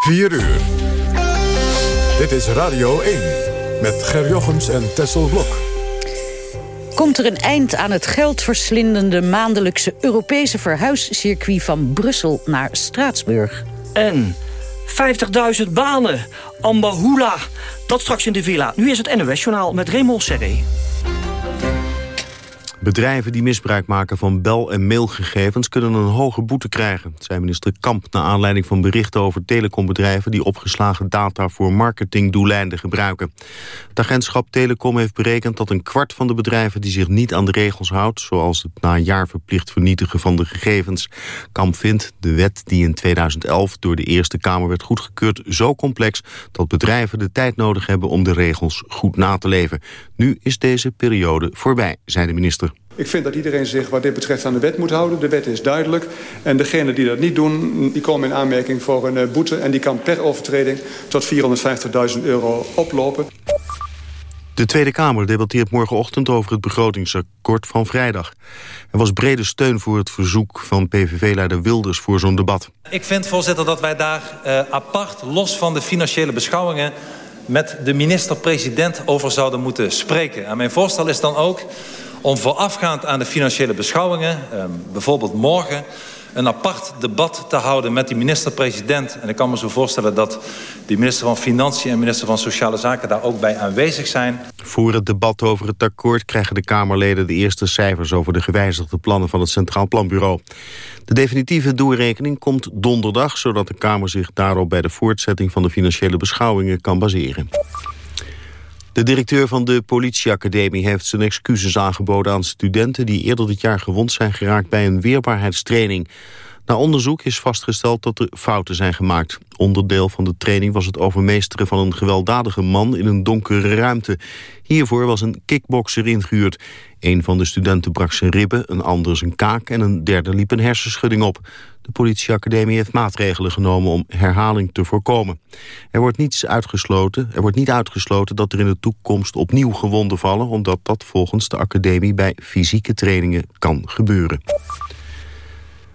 4 uur. Dit is Radio 1 met Ger Jochems en Tessel Blok. Komt er een eind aan het geldverslindende maandelijkse Europese verhuiscircuit van Brussel naar Straatsburg? En 50.000 banen. Ambahula. Dat straks in de villa. Nu is het NOS-journaal met Raymond Serré. Bedrijven die misbruik maken van bel- en mailgegevens kunnen een hoge boete krijgen, zei minister Kamp naar aanleiding van berichten over telecombedrijven die opgeslagen data voor marketingdoeleinden gebruiken. Het agentschap Telecom heeft berekend dat een kwart van de bedrijven die zich niet aan de regels houdt, zoals het na een jaar verplicht vernietigen van de gegevens. Kamp vindt de wet die in 2011 door de Eerste Kamer werd goedgekeurd zo complex dat bedrijven de tijd nodig hebben om de regels goed na te leven. Nu is deze periode voorbij, zei de minister. Ik vind dat iedereen zich wat dit betreft aan de wet moet houden. De wet is duidelijk. En degenen die dat niet doen, die komen in aanmerking voor een eh, boete. En die kan per overtreding tot 450.000 euro oplopen. De Tweede Kamer debatteert morgenochtend over het begrotingsakkoord van vrijdag. Er was brede steun voor het verzoek van PVV-leider Wilders voor zo'n debat. Ik vind, voorzitter, dat wij daar uh, apart, los van de financiële beschouwingen... met de minister-president over zouden moeten spreken. En mijn voorstel is dan ook om voorafgaand aan de financiële beschouwingen, eh, bijvoorbeeld morgen, een apart debat te houden met die minister-president. En ik kan me zo voorstellen dat de minister van Financiën en minister van Sociale Zaken daar ook bij aanwezig zijn. Voor het debat over het akkoord krijgen de Kamerleden de eerste cijfers over de gewijzigde plannen van het Centraal Planbureau. De definitieve doorrekening komt donderdag, zodat de Kamer zich daarop bij de voortzetting van de financiële beschouwingen kan baseren. De directeur van de politieacademie heeft zijn excuses aangeboden aan studenten die eerder dit jaar gewond zijn geraakt bij een weerbaarheidstraining. Na onderzoek is vastgesteld dat er fouten zijn gemaakt. Onderdeel van de training was het overmeesteren van een gewelddadige man in een donkere ruimte. Hiervoor was een kickbokser ingehuurd. Een van de studenten brak zijn ribben, een ander zijn kaak en een derde liep een hersenschudding op. De politieacademie heeft maatregelen genomen om herhaling te voorkomen. Er wordt, niets uitgesloten, er wordt niet uitgesloten dat er in de toekomst opnieuw gewonden vallen... omdat dat volgens de academie bij fysieke trainingen kan gebeuren.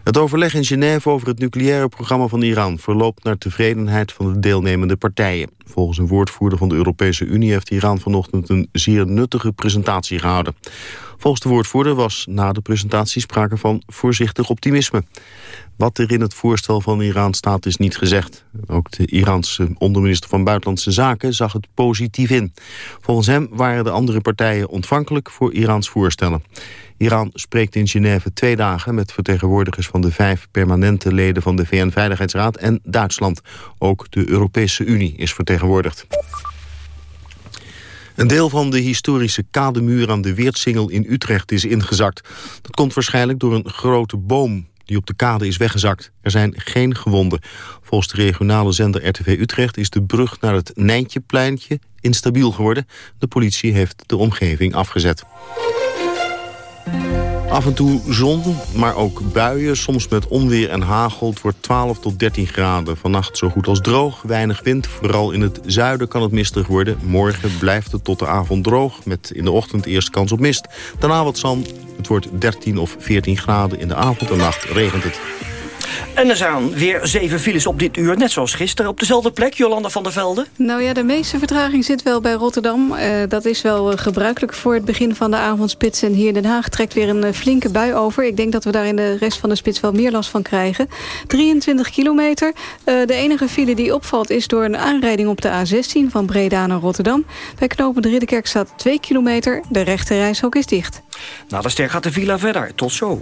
Het overleg in Genève over het nucleaire programma van Iran... verloopt naar tevredenheid van de deelnemende partijen. Volgens een woordvoerder van de Europese Unie... heeft Iran vanochtend een zeer nuttige presentatie gehouden. Volgens de woordvoerder was na de presentatie sprake van voorzichtig optimisme. Wat er in het voorstel van Iran staat is niet gezegd. Ook de Iraanse onderminister van Buitenlandse Zaken zag het positief in. Volgens hem waren de andere partijen ontvankelijk voor Iraans voorstellen. Iran spreekt in Genève twee dagen met vertegenwoordigers van de vijf permanente leden van de VN-veiligheidsraad en Duitsland. Ook de Europese Unie is vertegenwoordigd. Een deel van de historische kademuur aan de Weertsingel in Utrecht is ingezakt. Dat komt waarschijnlijk door een grote boom die op de kade is weggezakt. Er zijn geen gewonden. Volgens de regionale zender RTV Utrecht is de brug naar het Nijntjepleintje instabiel geworden. De politie heeft de omgeving afgezet. Af en toe zon, maar ook buien, soms met onweer en hagel. Het wordt 12 tot 13 graden. Vannacht zo goed als droog, weinig wind. Vooral in het zuiden kan het mistig worden. Morgen blijft het tot de avond droog, met in de ochtend eerst kans op mist. Daarna wat zand. Het wordt 13 of 14 graden. In de avond en nacht regent het. En er zijn weer zeven files op dit uur, net zoals gisteren. Op dezelfde plek, Jolanda van der Velde. Nou ja, de meeste vertraging zit wel bij Rotterdam. Uh, dat is wel uh, gebruikelijk voor het begin van de avondspits. En hier in Den Haag trekt weer een uh, flinke bui over. Ik denk dat we daar in de rest van de spits wel meer last van krijgen. 23 kilometer. de enige file die opvalt is door een aanrijding op de A16 van Breda naar Rotterdam. Bij de Ridderkerk staat 2 kilometer. De rechte reishok is dicht. Na de ster gaat de villa verder. Tot zo.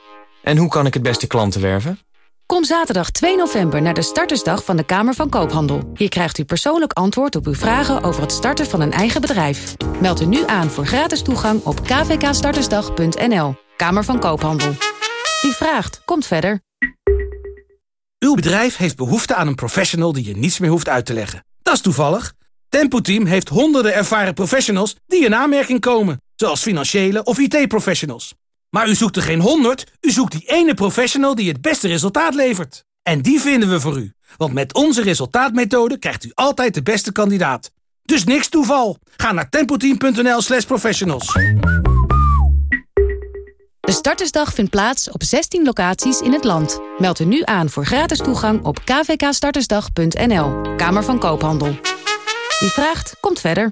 En hoe kan ik het beste klanten werven? Kom zaterdag 2 november naar de startersdag van de Kamer van Koophandel. Hier krijgt u persoonlijk antwoord op uw vragen over het starten van een eigen bedrijf. Meld u nu aan voor gratis toegang op kvkstartersdag.nl. Kamer van Koophandel. Wie vraagt, komt verder. Uw bedrijf heeft behoefte aan een professional die je niets meer hoeft uit te leggen. Dat is toevallig. Tempo Team heeft honderden ervaren professionals die in aanmerking komen. Zoals financiële of IT-professionals. Maar u zoekt er geen honderd, u zoekt die ene professional die het beste resultaat levert. En die vinden we voor u. Want met onze resultaatmethode krijgt u altijd de beste kandidaat. Dus niks toeval. Ga naar tempoteam.nl slash professionals. De startersdag vindt plaats op 16 locaties in het land. Meld u nu aan voor gratis toegang op kvkstartersdag.nl. Kamer van Koophandel. Wie vraagt, komt verder.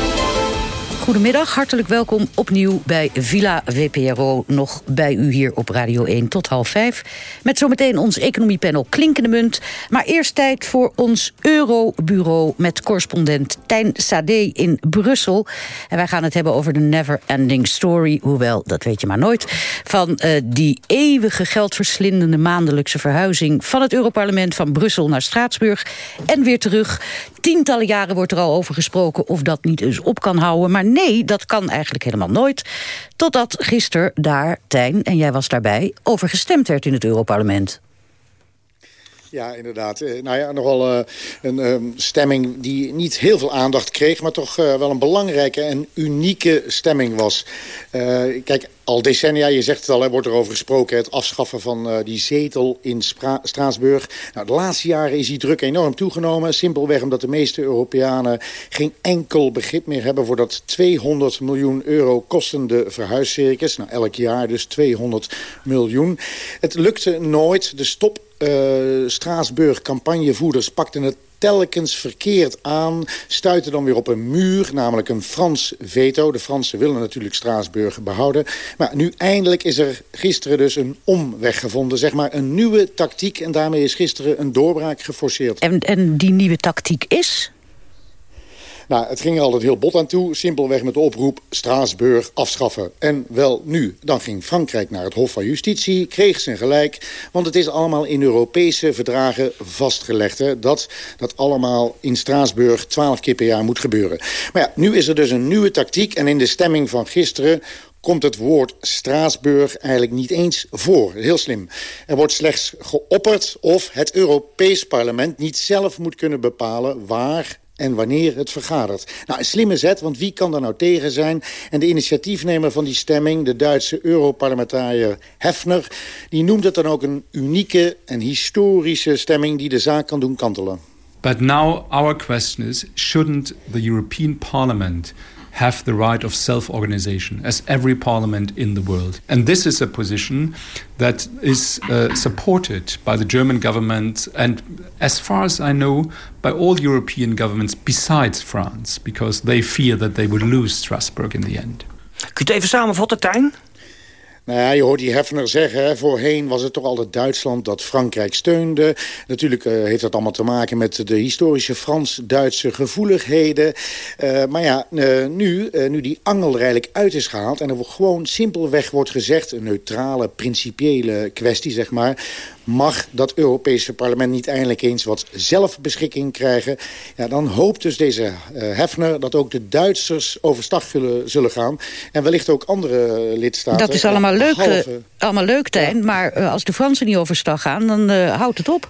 Goedemiddag, hartelijk welkom opnieuw bij Villa VPRO. Nog bij u hier op Radio 1 tot half vijf. Met zometeen ons economiepanel Klinkende Munt. Maar eerst tijd voor ons Eurobureau met correspondent Tijn Sade in Brussel. En wij gaan het hebben over de never ending story. Hoewel, dat weet je maar nooit. Van uh, die eeuwige geldverslindende maandelijkse verhuizing... van het Europarlement van Brussel naar Straatsburg. En weer terug. Tientallen jaren wordt er al over gesproken of dat niet eens op kan houden. Maar nee, dat kan eigenlijk helemaal nooit. Totdat gisteren daar, Tijn, en jij was daarbij... over gestemd werd in het Europarlement. Ja, inderdaad. Eh, nou ja, nogal uh, een uh, stemming die niet heel veel aandacht kreeg... maar toch uh, wel een belangrijke en unieke stemming was. kijk, al decennia, je zegt het al, er wordt erover gesproken... het afschaffen van die zetel in Straatsburg. Nou, de laatste jaren is die druk enorm toegenomen. Simpelweg omdat de meeste Europeanen geen enkel begrip meer hebben... voor dat 200 miljoen euro kostende verhuiscircus. Nou, elk jaar dus 200 miljoen. Het lukte nooit. De stop uh, Straatsburg campagnevoerders pakten het telkens verkeerd aan. Stuiten dan weer op een muur, namelijk een Frans veto. De Fransen willen natuurlijk Straatsburg behouden. Maar nu eindelijk is er gisteren dus een omweg gevonden. Zeg maar een nieuwe tactiek. En daarmee is gisteren een doorbraak geforceerd. En, en die nieuwe tactiek is? Nou, het ging er altijd heel bot aan toe. Simpelweg met de oproep Straatsburg afschaffen. En wel nu. Dan ging Frankrijk naar het Hof van Justitie, kreeg zijn gelijk. Want het is allemaal in Europese verdragen vastgelegd. Hè, dat dat allemaal in Straatsburg twaalf keer per jaar moet gebeuren. Maar ja, nu is er dus een nieuwe tactiek. En in de stemming van gisteren komt het woord Straatsburg eigenlijk niet eens voor. Heel slim. Er wordt slechts geopperd of het Europees parlement niet zelf moet kunnen bepalen... waar en wanneer het vergadert. Nou, een slimme zet, want wie kan daar nou tegen zijn? En de initiatiefnemer van die stemming, de Duitse Europarlementariër Hefner... die noemt het dan ook een unieke en historische stemming... die de zaak kan doen kantelen. But now our question is, shouldn't the European Parliament have the right of self organization, as every parliament in the world. And this is a position that is uh, supported by the German government and, as far as I know, by all European governments besides France, because they fear that they would lose Strasbourg in the end. Kunt u even samenvatten, Tijn? Nou ja, je hoort die Hefner zeggen, voorheen was het toch altijd Duitsland dat Frankrijk steunde. Natuurlijk uh, heeft dat allemaal te maken met de historische Frans-Duitse gevoeligheden. Uh, maar ja, uh, nu, nu die angel er eigenlijk uit is gehaald... en er gewoon simpelweg wordt gezegd, een neutrale, principiële kwestie, zeg maar mag dat Europese parlement niet eindelijk eens wat zelfbeschikking krijgen... Ja, dan hoopt dus deze uh, Hefner dat ook de Duitsers overstag zullen, zullen gaan. En wellicht ook andere lidstaten. Dat is allemaal leuk, halve... allemaal leuk Tijn. Maar als de Fransen niet overstag gaan, dan houdt het op.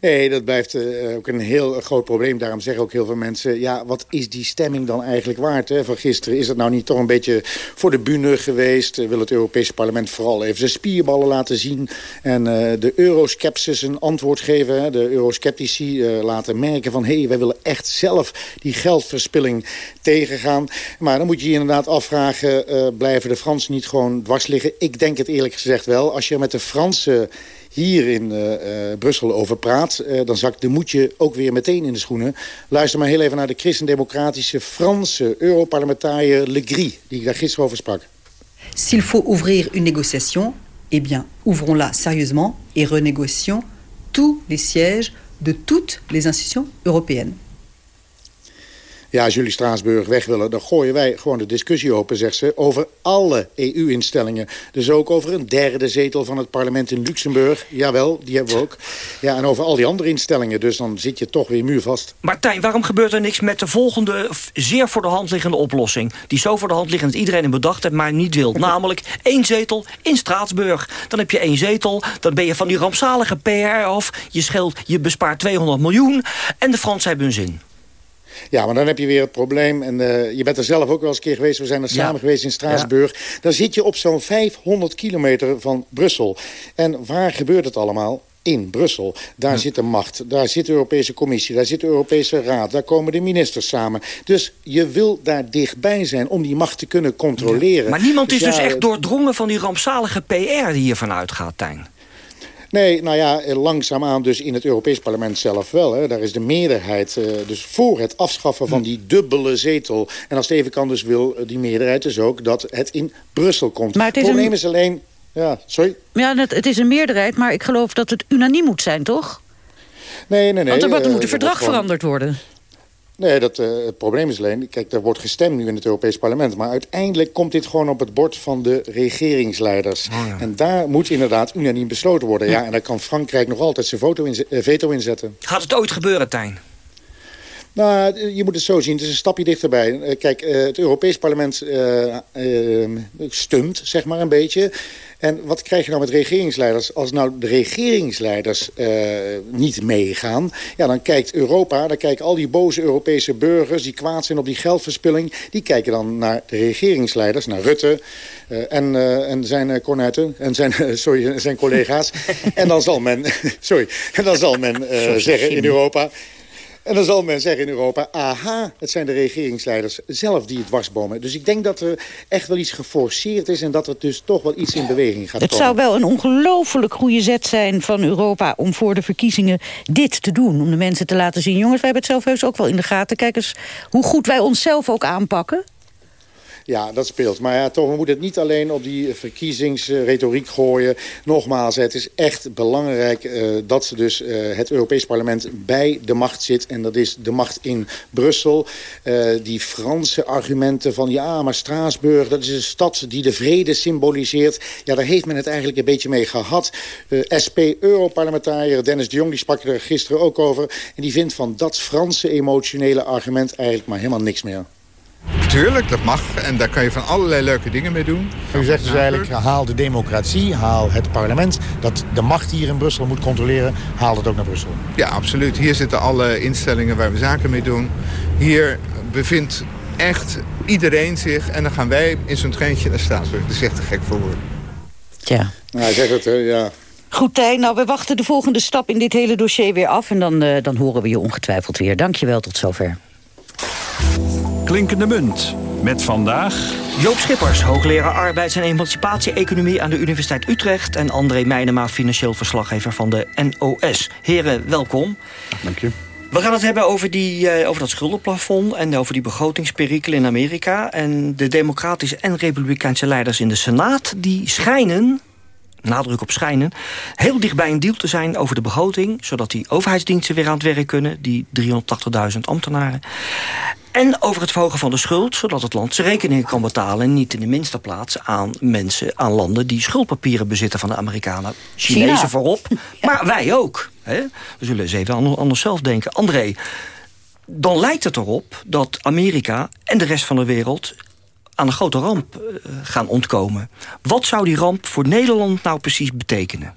Nee, dat blijft uh, ook een heel groot probleem. Daarom zeggen ook heel veel mensen... ja, wat is die stemming dan eigenlijk waard hè, van gisteren? Is het nou niet toch een beetje voor de bühne geweest? Uh, wil het Europese parlement vooral even zijn spierballen laten zien... en uh, de euroskepsis een antwoord geven? Hè? De eurosceptici laten merken van... hé, hey, wij willen echt zelf die geldverspilling tegengaan. Maar dan moet je je inderdaad afvragen... blijven de Fransen niet gewoon dwars liggen? Ik denk het eerlijk gezegd wel. Als je met de Fransen hier in uh, Brussel over praat... Uh, dan zakt de moedje ook weer meteen in de schoenen. Luister maar heel even naar de christendemocratische Franse Europarlementariër Legris... die ik daar gisteren over sprak. S'il faut ouvrir une négociation, eh bien, ouvrons-la sérieusement... et renégocions tous les sièges de toutes les institutions européennes. Ja, als jullie Straatsburg weg willen... dan gooien wij gewoon de discussie open, zegt ze... over alle EU-instellingen. Dus ook over een derde zetel van het parlement in Luxemburg. Jawel, die hebben we ook. Ja, en over al die andere instellingen. Dus dan zit je toch weer muurvast. Martijn, waarom gebeurt er niks met de volgende... zeer voor de hand liggende oplossing? Die zo voor de hand liggend dat iedereen het bedacht heeft... maar niet wil. Namelijk één zetel in Straatsburg. Dan heb je één zetel, dan ben je van die rampzalige PR af. Je, scheelt, je bespaart 200 miljoen en de Fransen hebben hun zin. Ja, maar dan heb je weer het probleem. En uh, je bent er zelf ook wel eens een keer geweest. We zijn er samen geweest in Straatsburg. Ja. Dan zit je op zo'n 500 kilometer van Brussel. En waar gebeurt het allemaal? in Brussel. Daar zit de macht, daar zit de Europese Commissie, daar zit de Europese Raad, daar komen de ministers samen. Dus je wil daar dichtbij zijn om die macht te kunnen controleren. Ja. Maar niemand is dus, dus echt doordrongen van die rampzalige PR die hiervan uitgaat, Tijn. Nee, nou ja, langzaamaan dus in het Europees Parlement zelf wel. Hè. Daar is de meerderheid uh, dus voor het afschaffen van die dubbele zetel. En als het even kan dus wil die meerderheid dus ook dat het in Brussel komt. Maar het is probleem een... is alleen... Ja, sorry? Ja, het, het is een meerderheid, maar ik geloof dat het unaniem moet zijn, toch? Nee, nee, nee. Want er, uh, moet een verdrag gewoon... veranderd worden. Nee, dat, uh, het probleem is alleen... Kijk, er wordt gestemd nu in het Europees Parlement... maar uiteindelijk komt dit gewoon op het bord van de regeringsleiders. Oh, ja. En daar moet inderdaad unaniem besloten worden. Ja, en daar kan Frankrijk nog altijd zijn veto, in, uh, veto inzetten. Gaat het ooit gebeuren, Tijn? Nou, je moet het zo zien. Het is een stapje dichterbij. Kijk, uh, het Europees Parlement stunt, zeg maar, een beetje... En wat krijg je nou met regeringsleiders? Als nou de regeringsleiders uh, niet meegaan... Ja, dan kijkt Europa, dan kijken al die boze Europese burgers... die kwaad zijn op die geldverspilling... die kijken dan naar de regeringsleiders, naar Rutte... Uh, en, uh, en zijn cornuiten en zijn, sorry, zijn collega's. en dan zal men, sorry, en dan zal men zeggen in Europa... En dan zal men zeggen in Europa, aha, het zijn de regeringsleiders zelf die het dwarsbomen. Dus ik denk dat er echt wel iets geforceerd is... en dat er dus toch wel iets in beweging gaat het komen. Het zou wel een ongelooflijk goede zet zijn van Europa... om voor de verkiezingen dit te doen. Om de mensen te laten zien, jongens, wij hebben het zelf heus ook wel in de gaten. Kijk eens hoe goed wij onszelf ook aanpakken. Ja, dat speelt. Maar ja, toch, we moeten het niet alleen op die verkiezingsretoriek gooien. Nogmaals, het is echt belangrijk uh, dat dus uh, het Europees Parlement bij de macht zit. En dat is de macht in Brussel. Uh, die Franse argumenten van ja, maar Straatsburg, dat is een stad die de vrede symboliseert. Ja, daar heeft men het eigenlijk een beetje mee gehad. SP-Europarlementariër Dennis de Jong, die sprak er gisteren ook over. En die vindt van dat Franse emotionele argument eigenlijk maar helemaal niks meer. Tuurlijk, dat mag. En daar kan je van allerlei leuke dingen mee doen. U zegt dus eigenlijk, haal de democratie, haal het parlement. Dat de macht hier in Brussel moet controleren, haal het ook naar Brussel. Ja, absoluut. Hier zitten alle instellingen waar we zaken mee doen. Hier bevindt echt iedereen zich. En dan gaan wij in zo'n treintje naar Straatsburg. Dat is echt te gek voor woorden. Tja. Nou, hij zegt het, ja. Goed, Tijn. Nou, we wachten de volgende stap in dit hele dossier weer af. En dan, uh, dan horen we je ongetwijfeld weer. Dank je wel, tot zover. Klinkende munt. Met vandaag... Joop Schippers, hoogleraar arbeids- en emancipatie-economie... aan de Universiteit Utrecht. En André Meijnema, financieel verslaggever van de NOS. Heren, welkom. Dank je. We gaan het hebben over, die, uh, over dat schuldenplafond... en over die begrotingsperikel in Amerika. En de democratische en republikeinse leiders in de Senaat... die schijnen nadruk op schijnen... heel dichtbij een deal te zijn over de begroting... zodat die overheidsdiensten weer aan het werk kunnen... die 380.000 ambtenaren. En over het verhogen van de schuld, zodat het land zijn rekeningen kan betalen... en niet in de minste plaats aan mensen, aan landen... die schuldpapieren bezitten van de Amerikanen. Chinezen China. voorop, maar wij ook. Hè? We zullen eens even anders zelf denken. André, dan lijkt het erop dat Amerika en de rest van de wereld aan een grote ramp uh, gaan ontkomen. Wat zou die ramp voor Nederland nou precies betekenen?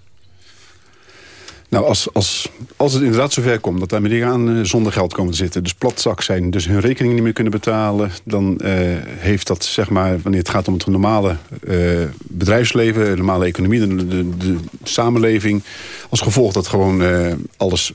Nou, als, als, als het inderdaad zover komt dat de Amerikanen zonder geld komen te zitten... dus platzak zijn, dus hun rekening niet meer kunnen betalen... dan uh, heeft dat, zeg maar, wanneer het gaat om het normale uh, bedrijfsleven... de normale economie, de, de, samenleving... als gevolg dat gewoon alles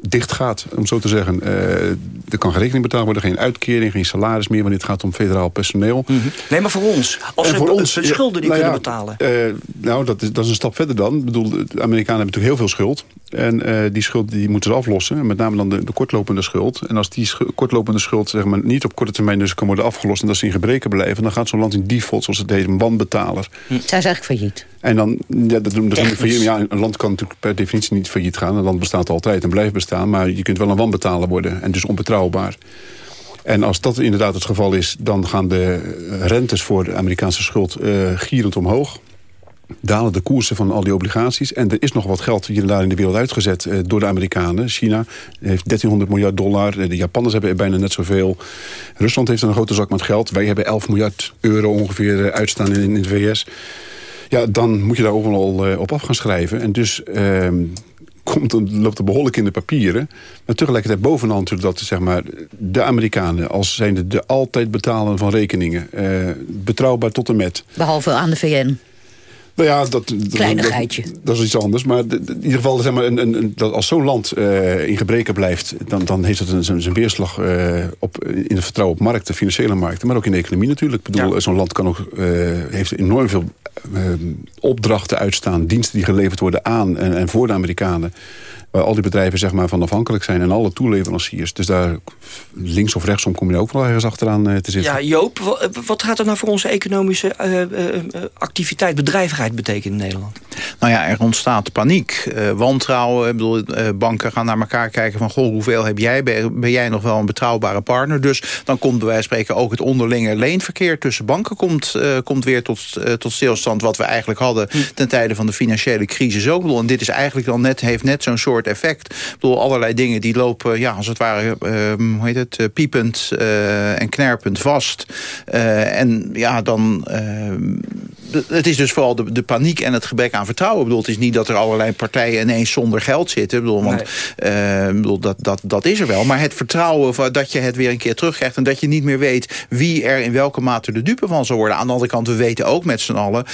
dicht gaat, om zo te zeggen. Uh, er kan geen rekening betaald worden, geen uitkering, geen salaris meer... wanneer het gaat om federaal personeel. Mm -hmm. Nee, maar voor ons, als en voor ons, de schulden die nou kunnen ja, betalen. Uh, nou, dat is, dat is een stap verder dan. Ik bedoel, de Amerikanen hebben natuurlijk heel veel schuld. En uh, die schuld die moeten ze aflossen. Met name dan de, de kortlopende schuld. En als die schuld, kortlopende schuld zeg maar, niet op korte termijn dus kan worden afgelost... en dat ze in gebreken blijven... dan gaat zo'n land in default, zoals het heet, een wanbetaler. Hm. Zijn ze eigenlijk failliet? En dan, ja, dat, dat failliet, ja, een land kan natuurlijk per definitie niet failliet gaan. Een land bestaat altijd en blijft bestaan. Maar je kunt wel een wanbetaler worden en dus onbetrouwbaar. En als dat inderdaad het geval is... dan gaan de rentes voor de Amerikaanse schuld uh, gierend omhoog dalen de koersen van al die obligaties. En er is nog wat geld hier en daar in de wereld uitgezet eh, door de Amerikanen. China heeft 1300 miljard dollar. Eh, de Japanners hebben bijna net zoveel. Rusland heeft een grote zak met geld. Wij hebben 11 miljard euro ongeveer eh, uitstaan in, de VS. Ja, dan moet je daar overal uh, op af gaan schrijven. En dus... Uh, komt, loopt er behoorlijk in de papieren. Maar tegelijkertijd natuurlijk dat zeg maar, de Amerikanen... als zijnde de altijd betalen van rekeningen... Uh, betrouwbaar tot en met. Behalve aan de VN. Nou ja, dat, Kleinigheidje. Dat, dat, is iets anders. Maar in ieder geval, zeg maar, een, een, dat als zo'n land uh, in gebreken blijft... dan, dan heeft het een, zijn weerslag uh, op, in het vertrouwen op markten, financiële markten... maar ook in de economie natuurlijk. Ik bedoel, ja. zo'n land kan ook, uh, heeft enorm veel opdrachten uitstaan... diensten die geleverd worden aan en, en voor de Amerikanen waar al die bedrijven zeg maar, van afhankelijk zijn... en alle toeleveranciers. Dus daar links of rechtsom kom je ook wel ergens achteraan uh, te zitten. Ja, Joop, wat gaat dat nou voor onze economische uh, uh, activiteit, bedrijvigheid betekenen in Nederland? Nou ja, er ontstaat paniek, wantrouwen. Ik bedoel, banken gaan naar elkaar kijken van... goh, hoeveel heb jij? Ben jij nog wel een betrouwbare partner? Dus dan komt bij wijze van spreken ook het onderlinge leenverkeer... tussen banken komt, komt weer tot, tot stilstand... wat we eigenlijk hadden hm. ten tijde van de financiële crisis ook. En dit is eigenlijk dan net, heeft net zo'n soort effect. Ik bedoel, allerlei dingen die lopen, ja, als het ware, uh, hoe heet het, uh, piepend uh, en knerpend vast. en ja, dan het is dus vooral de, de, paniek en het gebrek aan vertrouwen. Ik bedoel, het is niet dat er allerlei partijen ineens zonder geld zitten. Ik bedoel, want nee. uh, bedoel, dat, dat, dat is er wel. Maar het vertrouwen dat je het weer een keer terugkrijgt... en dat je niet meer weet wie er in welke mate de dupe van zal worden. Aan de andere kant, we weten ook met z'n allen...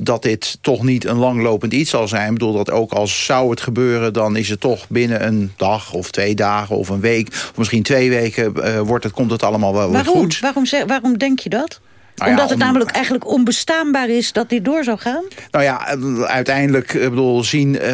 Dat dit toch niet een langlopend iets zal zijn. Ik bedoel, dat ook als zou het gebeuren... dan is het toch binnen een dag of twee dagen of een week... of misschien twee weken uh, wordt het, komt het allemaal wel waarom? goed. Waarom, waarom denk je dat? Nou Omdat ja, om... het namelijk eigenlijk onbestaanbaar is dat dit door zou gaan? Nou ja, uiteindelijk ik bedoel, zien... Uh,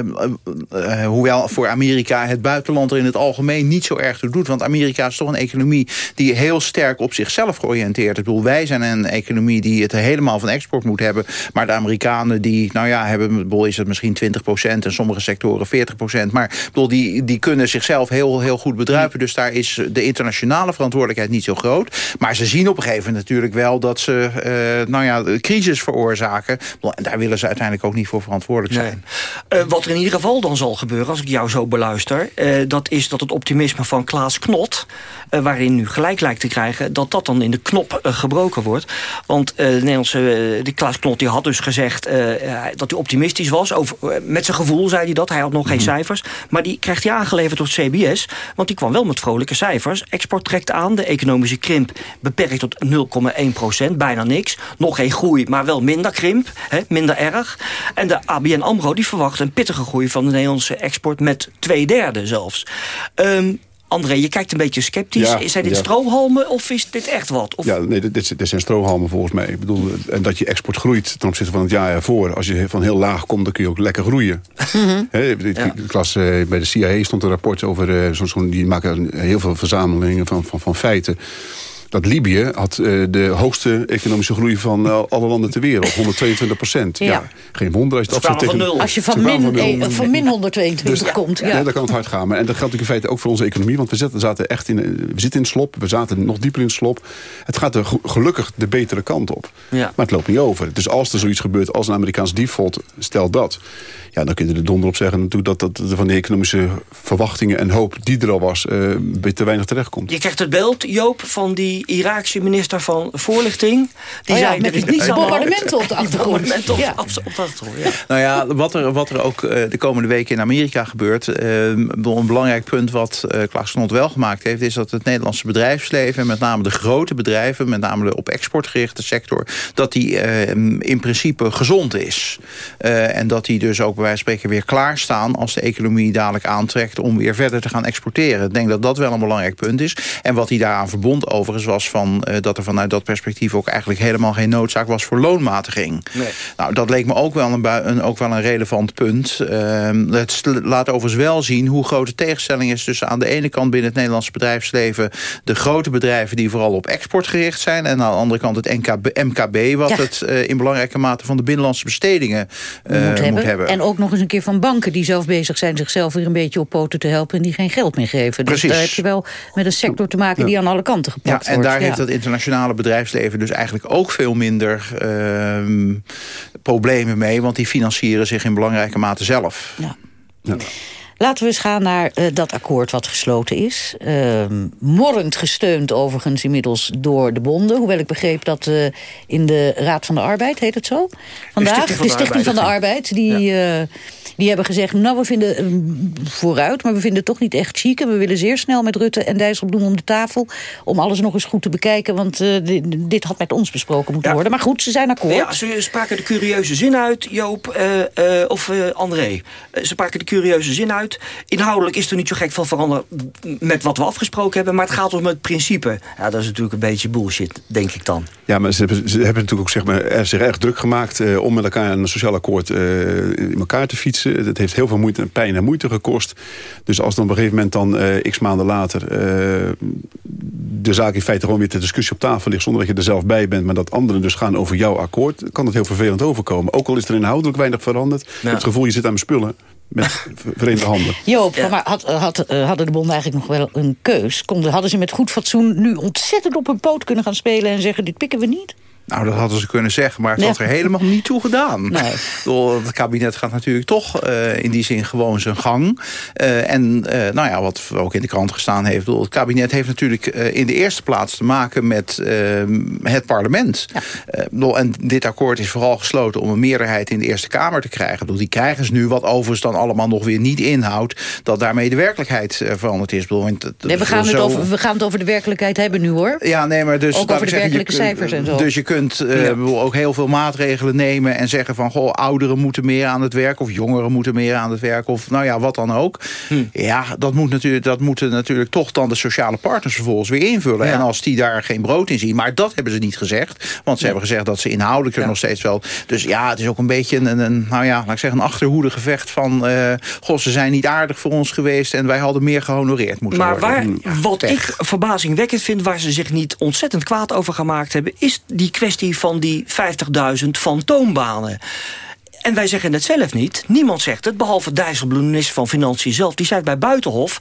uh, hoewel voor Amerika het buitenland er in het algemeen niet zo erg toe doet. Want Amerika is toch een economie die heel sterk op zichzelf georiënteerd is. Ik bedoel, wij zijn een economie die het helemaal van export moet hebben. Maar de Amerikanen die, nou ja, hebben, bedoel, is het misschien 20 procent... en sommige sectoren 40 procent. Maar bedoel, die, die kunnen zichzelf heel, heel goed bedruipen. Dus daar is de internationale verantwoordelijkheid niet zo groot. Maar ze zien op een gegeven moment natuurlijk wel dat ze uh, nou ja, de crisis veroorzaken. En daar willen ze uiteindelijk ook niet voor verantwoordelijk zijn. Nee. Uh, wat er in ieder geval dan zal gebeuren, als ik jou zo beluister... Uh, dat is dat het optimisme van Klaas Knot... waarin nu gelijk lijkt te krijgen... dat dat dan in de knop gebroken wordt. Want de Nederlandse, die Klaas Knot die had dus gezegd... dat hij optimistisch was. Over, met zijn gevoel zei hij dat. Hij had nog geen cijfers. Maar die krijgt hij aangeleverd door het CBS. Want die kwam wel met vrolijke cijfers. Export trekt aan. De economische krimp beperkt tot 0,1 procent bijna niks. Nog geen groei, maar wel minder krimp. Hè, minder erg. En de ABN AMRO die verwacht een pittige groei van de Nederlandse export... met twee derde zelfs. Um, André, je kijkt een beetje sceptisch. Ja, zijn dit ja. strohalmen of is dit echt wat? Of... Ja, nee, dit, dit, zijn strohalmen volgens mij. Ik bedoel, en dat je export groeit ten opzichte van het jaar ervoor. Als je van heel laag komt, dan kun je ook lekker groeien. He, ja. klas, uh, bij de CIA stond een rapport over... Zo, zo, die maken heel veel verzamelingen van, van, van feiten dat Libië had uh, de hoogste economische groei van uh, alle landen ter wereld. 122 procent. Ja. ja. geen wonder als je dat tegen... Nul. Als je van min, van, eh, van min 122 dus, komt. Ja. ja, dan kan het hard gaan. Maar, en dat geldt in feite ook voor onze economie. Want we zaten, zaten echt in, we zitten in het slop. We zaten nog dieper in het slop. Het gaat er gelukkig de betere kant op. Ja. Maar het loopt niet over. Dus als er zoiets gebeurt als een Amerikaans default, stel dat ja, dan kun je er donder op zeggen natuurlijk dat, dat van de economische verwachtingen en hoop die er al was, uh, te weinig terecht komt. Je krijgt het beeld, Joop, van die Iraakse minister van Voorlichting. Die oh ja, zei, met er is niet bombardementen op de achtergrond. Op, ja. op, op de achtergrond ja. Nou ja, wat er, wat er ook uh, de komende weken in Amerika gebeurt, uh, een belangrijk punt wat uh, Klaas Knot wel gemaakt heeft, is dat het Nederlandse bedrijfsleven, met name de grote bedrijven, met name de op export gerichte sector, dat die in principe gezond is. en dat die dus ook bij wijze van spreken weer klaarstaan... als de economie dadelijk aantrekt om weer verder te gaan exporteren. Ik denk dat dat wel een belangrijk punt is. En wat hij daaraan verbond overigens was van, dat er vanuit dat perspectief ook eigenlijk helemaal geen noodzaak was voor loonmatiging. Nee. Nou, dat leek me ook wel een, een ook wel een relevant punt. Ehm, het laat overigens wel zien hoe groot de tegenstelling is tussen aan de ene kant binnen het Nederlandse bedrijfsleven de grote bedrijven die vooral op export gericht zijn en aan de andere kant het NKB, MKB wat het in belangrijke mate van de binnenlandse bestedingen moet, hebben. En ook nog eens een keer van banken die zelf bezig zijn zichzelf weer een beetje op poten te helpen en die geen geld meer geven. Dus daar heb je wel met een sector te maken die aan alle kanten gepakt ja, en wordt. daar heeft het internationale bedrijfsleven dus eigenlijk ook veel minder uh, problemen mee, want die financieren zich in belangrijke mate zelf. Ja. ja. Laten we eens gaan naar uh, dat akkoord wat gesloten is. Uh, morrend gesteund overigens inmiddels door de bonden. Hoewel ik begreep dat uh, in de Raad van de Arbeid, heet het zo? Vandaag, de Stichting van de, de Stichting Arbeid, van de Arbeid die... Ja die hebben gezegd, nou we vinden vooruit... maar we vinden het toch niet echt chic. En we willen zeer snel met Rutte en Dijsselbloem om de tafel... om alles nog eens goed te bekijken. Want dit, dit, had met ons besproken moeten ja. worden. Maar goed, ze zijn akkoord. Ja, ze spraken de curieuze zin uit, Joop of André. ze spraken de curieuze zin uit. Inhoudelijk is er niet zo gek van veranderd met wat we afgesproken hebben. Maar het gaat om het principe. Ja, dat is natuurlijk een beetje bullshit, denk ik dan. Ja, maar ze hebben, ze hebben natuurlijk ook zeg maar, er zich erg druk gemaakt... om met elkaar een sociaal akkoord in elkaar te fietsen. Het heeft heel veel moeite, pijn en moeite gekost. Dus als dan op een gegeven moment dan uh, x maanden later... De zaak in feite gewoon weer ter discussie op tafel ligt... zonder dat je er zelf bij bent, maar dat anderen dus gaan over jouw akkoord... kan het heel vervelend overkomen. Ook al is er inhoudelijk weinig veranderd. Ja. Het gevoel, je zit aan mijn spullen met vreemde handen. Joop, ja. maar had, had, hadden de bonden eigenlijk nog wel een keus? Konden, hadden ze met goed fatsoen nu ontzettend op hun poot kunnen gaan spelen... en zeggen, dit pikken we niet? Nou, dat hadden ze kunnen zeggen, maar het ja. had er helemaal niet toe gedaan. Nee. Het kabinet gaat natuurlijk toch uh, in die zin gewoon zijn gang. Uh, en uh, nou ja, wat ook in de krant gestaan heeft... het kabinet heeft natuurlijk in de eerste plaats te maken met het parlement. Ja. en dit akkoord is vooral gesloten om een meerderheid in de Eerste Kamer te krijgen. Die krijgen ze nu, wat overigens dan allemaal nog weer niet inhoudt... dat daarmee de werkelijkheid veranderd is. nee, we, gaan zo... het over, we gaan het over de werkelijkheid hebben nu, hoor. Ja, nee, maar dus... Ook over de werkelijke je, cijfers en zo. Dus je kunt uh, ja. ook heel veel maatregelen nemen... en zeggen van, goh, ouderen moeten meer aan het werk... of jongeren moeten meer aan het werk, of nou ja, wat dan ook. Hm. Ja, dat, moet natuurlijk, dat moeten natuurlijk toch dan de sociale partners vervolgens weer invullen. Ja. En als die daar geen brood in zien... maar dat hebben ze niet gezegd. Want ze ja. hebben gezegd dat ze inhoudelijk er nog steeds wel... Dus ja, het is ook een beetje een, een nou ja, laat ik zeggen, een achterhoede gevecht van... Uh, goh, ze zijn niet aardig voor ons geweest... en wij hadden meer gehonoreerd moeten maar worden. Maar wat ik verbazingwekkend vind... waar ze zich niet ontzettend kwaad over gemaakt hebben... is die kwestie van van die 50.000 fantoombanen. En wij zeggen het zelf niet. Niemand zegt het, behalve Dijsselbloem, minister van Financiën zelf. Die zei bij Buitenhof,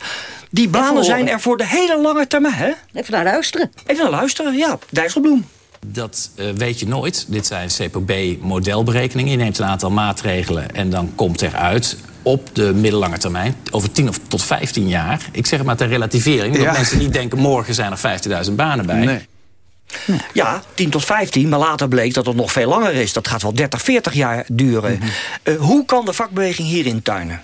die banen zijn er voor de hele lange termijn. Hè? Even naar luisteren. Even naar luisteren, ja. Dijsselbloem. Dat uh, weet je nooit. Dit zijn CPB-modelberekeningen. Je neemt een aantal maatregelen en dan komt eruit op de middellange termijn, over 10 of tot 15 jaar. Ik zeg het maar ter relativering, ja. dat mensen niet denken... morgen zijn er 50.000 banen bij. Nee. Ja, 10 tot 15, maar later bleek dat het nog veel langer is. Dat gaat wel 30, 40 jaar duren. Mm -hmm. uh, hoe kan de vakbeweging hierin tuinen?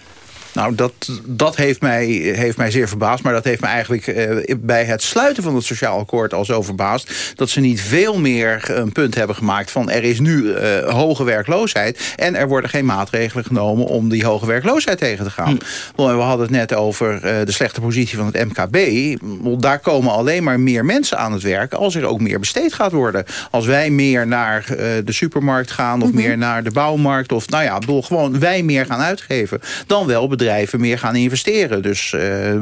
Nou, dat, dat heeft, mij, heeft mij zeer verbaasd. Maar dat heeft me eigenlijk eh, bij het sluiten van het sociaal akkoord al zo verbaasd... dat ze niet veel meer een punt hebben gemaakt van... er is nu uh, hoge werkloosheid... en er worden geen maatregelen genomen om die hoge werkloosheid tegen te gaan. Hm. We hadden het net over uh, de slechte positie van het MKB. Daar komen alleen maar meer mensen aan het werk... als er ook meer besteed gaat worden. Als wij meer naar de supermarkt gaan... of mm -hmm. meer naar de bouwmarkt... of nou ja, bedoel, gewoon wij meer gaan uitgeven... dan wel bedrijven meer gaan investeren. Dus uh,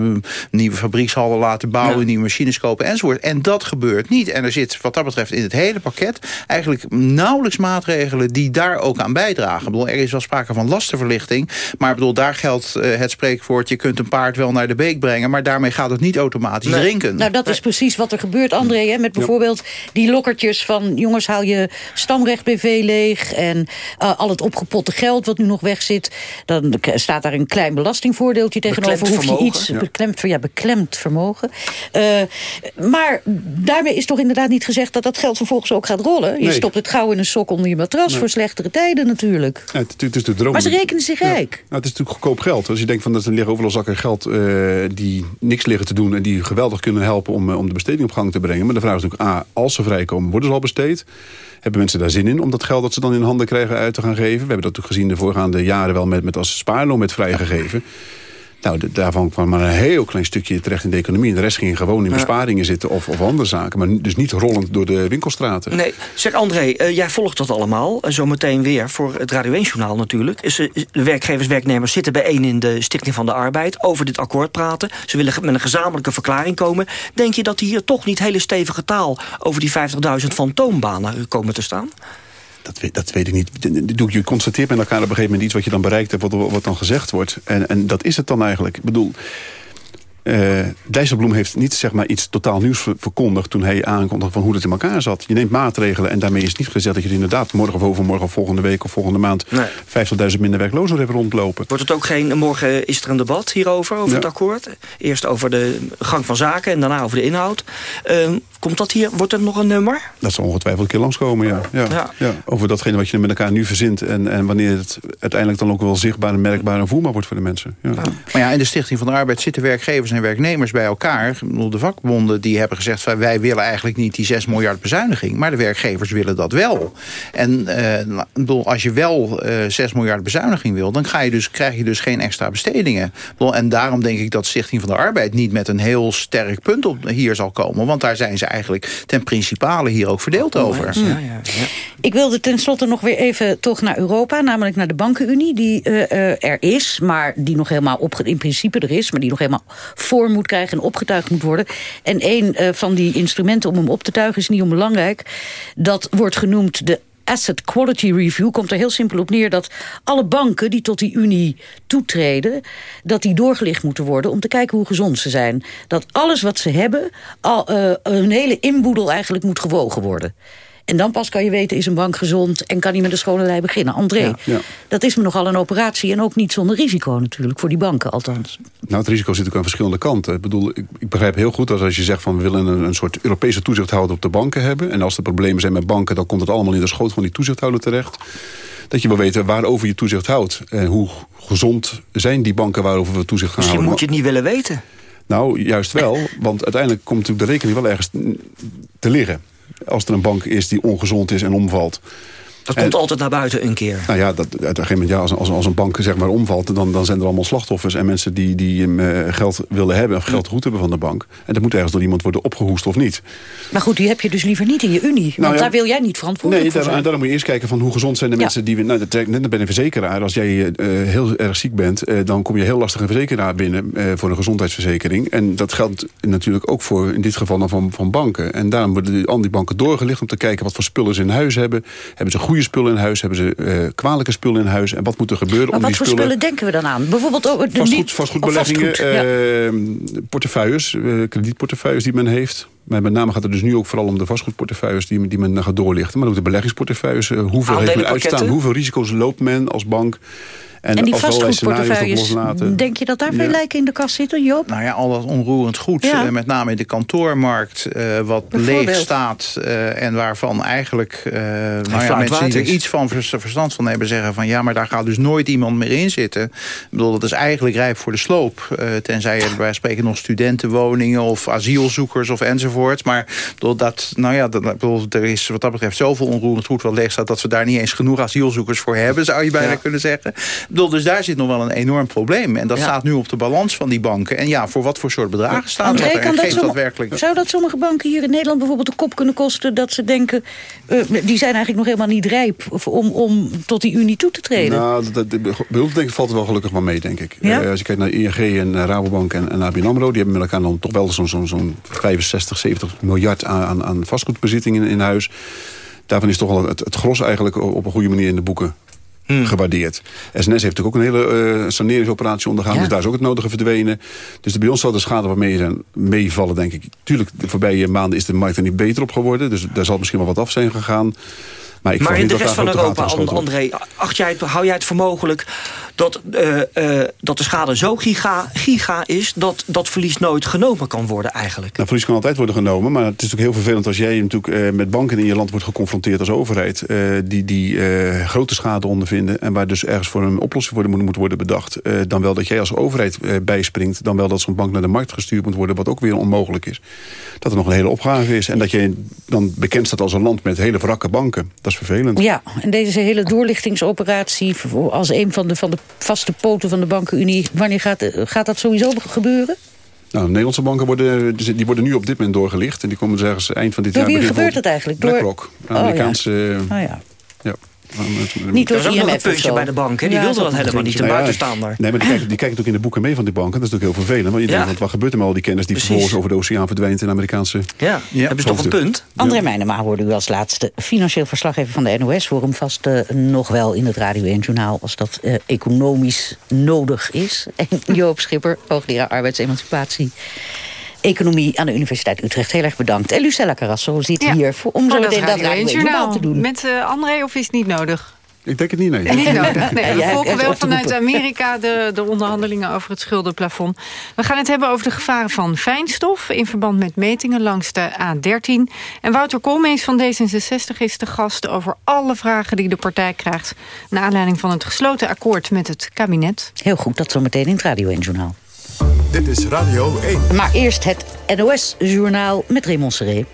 nieuwe fabriekshallen laten bouwen, ja. nieuwe machines kopen enzovoort. En dat gebeurt niet. En er zit wat dat betreft in het hele pakket eigenlijk nauwelijks maatregelen die daar ook aan bijdragen. Ik bedoel, er is wel sprake van lastenverlichting. Maar ik bedoel, daar geldt uh, het spreekwoord... je kunt een paard wel naar de beek brengen... maar daarmee gaat het niet automatisch nee. drinken. Nou, dat is precies wat er gebeurt, André. Hè, met bijvoorbeeld die lokkertjes van... jongens, haal je stamrecht BV leeg... en uh, al het opgepotte geld wat nu nog weg zit... dan staat daar een klein belastingvoordeeltje tegenover. Beklemd hoef je iets ja. beklemd, ja, beklemd vermogen. Uh, maar daarmee is toch inderdaad niet gezegd dat dat geld vervolgens ook gaat rollen. Je Nee. stopt het gauw in een sok onder je matras Nee. voor slechtere tijden natuurlijk. Ja, het, het is de droom. Maar ze rekenen zich rijk. Nou, het is natuurlijk goedkoop geld. Als je denkt van dat er liggen overal zakken geld eh, die niks liggen te doen... en die geweldig kunnen helpen om, eh, om de besteding op gang te brengen. Maar de vraag is natuurlijk, A, als ze vrijkomen, worden ze al besteed? Hebben mensen daar zin in om dat geld dat ze dan in handen krijgen uit te gaan geven? We hebben dat natuurlijk gezien de voorgaande jaren wel met, met als spaarloon met vrijgegeven. Nou, daarvan kwam maar een heel klein stukje terecht in de economie. En de rest ging gewoon in besparingen zitten of, of andere zaken. Maar dus niet rollend door de winkelstraten. Nee, zeg André, uh, jij volgt dat allemaal. Uh, Zometeen weer voor het Radio 1-journaal natuurlijk. Is, uh, de werkgevers, werknemers zitten bijeen in de Stichting van de Arbeid... over dit akkoord praten. Ze willen met een gezamenlijke verklaring komen. Denk je dat hier toch niet hele stevige taal... over die 50.000 fantoombanen komen te staan? Dat weet, dat weet ik niet. Je constateert met elkaar op een gegeven moment iets wat je dan bereikt hebt, wat, wat dan gezegd wordt. En, en dat is het dan eigenlijk. Ik bedoel, uh, Dijsselbloem heeft niet zeg maar, iets totaal nieuws verkondigd... toen hij aankondigde van hoe het in elkaar zat. Je neemt maatregelen en daarmee is niet gezegd... dat je inderdaad morgen of overmorgen of volgende week of volgende maand... Nee. 50.000 minder werklozen hebt rondlopen. Wordt het ook geen... Morgen is er een debat hierover, over ja. het akkoord. Eerst over de gang van zaken en daarna over de inhoud. Uh, komt dat hier, wordt het nog een nummer? Dat zal ongetwijfeld een keer langskomen, ja. Ja, ja. ja. Over datgene wat je met elkaar nu verzint... En, en wanneer het uiteindelijk dan ook wel zichtbaar en merkbaar en voelbaar wordt voor de mensen. Ja. Maar ja, in de Stichting van de Arbeid zitten werkgevers en werknemers bij elkaar. De vakbonden die hebben gezegd... Van, wij willen eigenlijk niet die 6 miljard bezuiniging... maar de werkgevers willen dat wel. En uh, bedoel, als je wel uh, 6 miljard bezuiniging wil... dan ga je dus, krijg je dus geen extra bestedingen. Bedoel, en daarom denk ik dat de Stichting van de Arbeid... niet met een heel sterk punt op hier zal komen. Want daar zijn ze eigenlijk ten principale hier ook verdeeld over. Ja, ja, ja. Ik wilde tenslotte nog weer even toch naar Europa... namelijk naar de bankenunie, die uh, uh, er is... maar die nog helemaal op, in principe er is... maar die nog helemaal voor moet krijgen en opgetuigd moet worden. En een uh, van die instrumenten om hem op te tuigen is niet onbelangrijk. Dat wordt genoemd de Asset Quality Review komt er heel simpel op neer... dat alle banken die tot die Unie toetreden... dat die doorgelicht moeten worden om te kijken hoe gezond ze zijn. Dat alles wat ze hebben, al, hun hele inboedel eigenlijk moet gewogen worden. En dan pas kan je weten, is een bank gezond... en kan hij met een schone lei beginnen. André, ja, ja. dat is me nogal een operatie... en ook niet zonder risico natuurlijk, voor die banken althans. Nou, het risico zit ook aan verschillende kanten. Ik bedoel, ik, ik begrijp heel goed dat als je zegt... van we willen een, een soort Europese toezichthouder op de banken hebben... en als er problemen zijn met banken... dan komt het allemaal in de schoot van die toezichthouder terecht dat je wil weten waarover je toezicht houdt. En hoe gezond zijn die banken waarover we toezicht gaan Misschien houden. moet je het niet willen weten. Nou, juist wel. Want uiteindelijk komt natuurlijk de rekening wel ergens te liggen als er een bank is die ongezond is en omvalt. Dat komt en, altijd naar buiten een keer. Nou ja, dat, uit een gegeven moment, ja, als, als, als een bank zeg maar omvalt... Dan, dan zijn er allemaal slachtoffers en mensen die, die uh, geld willen hebben... of geld goed hebben van de bank. En dat moet ergens door iemand worden opgehoest of niet. Maar goed, die heb je dus liever niet in je unie. Want nou ja, daar wil jij niet verantwoordelijk nee, voor Nee, daarom moet je eerst kijken van hoe gezond zijn de ja. mensen die... We, nou, dat, net ben een verzekeraar. Als jij uh, heel erg ziek bent, uh, dan kom je heel lastig een verzekeraar binnen... voor een gezondheidsverzekering. En dat geldt natuurlijk ook voor, in dit geval, dan van, van banken. En daarom worden die, al die banken doorgelicht om te kijken... wat voor spullen ze in huis hebben. Hebben ze goede spullen in huis? Hebben ze uh, kwalijke spullen in huis? En wat moet er gebeuren maar om die spullen... wat voor spullen denken we dan aan? Bijvoorbeeld ook de vastgoed, vastgoedbeleggingen, vastgoed, ja. uh, portefeuilles, kredietportefeuilles die men heeft. Maar met name gaat het dus nu ook vooral om de vastgoedportefeuilles die, die men gaat doorlichten. Maar ook de beleggingsportefeuilles. hoeveel heeft men uitstaan? Hoeveel risico's loopt men als bank? En, en die vastgoedportefeuilles, denk je dat daar veel ja. lijken in de kast zitten, Joop? Nou ja, al dat onroerend goed. Ja. Uh, met name in de kantoormarkt, uh, wat leeg staat... Uh, en waarvan eigenlijk nou ja, mensen die er iets van verstand van hebben... zeggen van ja, maar daar gaat dus nooit iemand meer in zitten. Ik bedoel, dat is eigenlijk rijp voor de sloop. tenzij je bij spreken nog studentenwoningen of asielzoekers of enzovoort. Maar bedoel, dat, nou ja, dat, bedoel, er is wat dat betreft zoveel onroerend goed wat leeg staat... dat we daar niet eens genoeg asielzoekers voor hebben, zou je bijna ja. kunnen zeggen. Bedoel, dus daar zit nog wel een enorm probleem. En dat ja. staat nu op de balans van die banken. En ja, voor wat voor soort bedragen staat André, dat er? Kan dat, dat werkelijk... Zou dat sommige banken hier in Nederland bijvoorbeeld de kop kunnen kosten... dat ze denken, uh, die zijn eigenlijk nog helemaal niet rijp... om, om tot die unie toe te treden? Nou, dat, dat, dat denk ik, valt er wel gelukkig wel mee, denk ik. Ja? Uh, als je kijkt naar ING en uh, Rabobank en, en ABN AMRO... die hebben met elkaar dan toch wel zo'n zo, zo 65, 70 miljard aan, aan, aan vastgoedbezittingen in, in huis... Daarvan is toch wel het, het gros eigenlijk op een goede manier in de boeken Hmm. gewaardeerd. SNS heeft natuurlijk ook een hele uh, saneringsoperatie ondergaan. Ja. Dus daar is ook het nodige verdwenen. Dus bij ons zal de schade wat mee meevallen, denk ik. Tuurlijk, de voorbije maanden is de markt er niet beter op geworden. Dus daar zal misschien wel wat af zijn gegaan. Maar, ik maar in de rest van Europa, André, acht jij het, hou jij het voor mogelijk... dat, uh, uh, dat de schade zo giga, giga is... Dat, dat verlies nooit genomen kan worden eigenlijk? Nou, verlies kan altijd worden genomen. Maar het is natuurlijk heel vervelend als jij natuurlijk uh, met banken in je land wordt geconfronteerd als overheid. die die grote schade ondervinden. En waar dus ergens voor een oplossing voor moet, moet worden bedacht. dan wel dat jij als overheid bijspringt. Dan wel dat zo'n bank naar de markt gestuurd moet worden. Wat ook weer onmogelijk is. Dat er nog een hele opgave is. En dat je dan bekend staat als een land met hele wrakke banken. Dat is vervelend. Ja, en deze hele doorlichtingsoperatie als een van de, van de vaste poten van de bankenunie. Wanneer gaat, eh, gaat dat sowieso gebeuren? Nou, de Nederlandse banken worden, die worden nu op dit moment doorgelicht. En die komen dus ergens eind van dit Door jaar... wie begin gebeurt het eigenlijk? Door- BlackRock, een Oh, ja. Amerikaanse... Oh ja. ja. Niet door Er was ook nog een puntje bij de bank? Die Ja, wilden dat dat helemaal niet, een ja, buitenstaander. Nee, maar die kijken, die kijken ook in de boeken mee van die banken. Dat is natuurlijk heel vervelend. Want je Ja. denkt, want wat gebeurt er met al die kennis... die Precies. vervolgens over de oceaan verdwijnt in de Amerikaanse... Ja, hebben ze toch een punt? André Meijnema hoorde u als laatste financieel verslaggever van de NOS... voor hem vast eh, nog wel in het Radio 1-journaal... als dat eh, economisch nodig is. En Joop Schipper, hoogleraar arbeidsemancipatie... Economie aan de Universiteit Utrecht. Heel erg bedankt. En Lucella Carrasso zit Ja, hier voor, om zo dat meteen dat Radio Radio 1 1-journaal. journaal te doen. Met eh, André of is het niet nodig? Ik denk het niet, nee. Niet nodig. Nee, we volgen wel vanuit. Amerika de, de onderhandelingen over het schuldenplafond. We gaan het hebben over de gevaren van fijnstof... in verband met metingen langs de A13. En Wouter Koolmees van D66 is de gast... over alle vragen die de partij krijgt... naar aanleiding van het gesloten akkoord met het kabinet. Heel goed, dat zo meteen in het Radio 1 journaal. Dit is Radio 1. Maar eerst het NOS-journaal met Raymond Seré.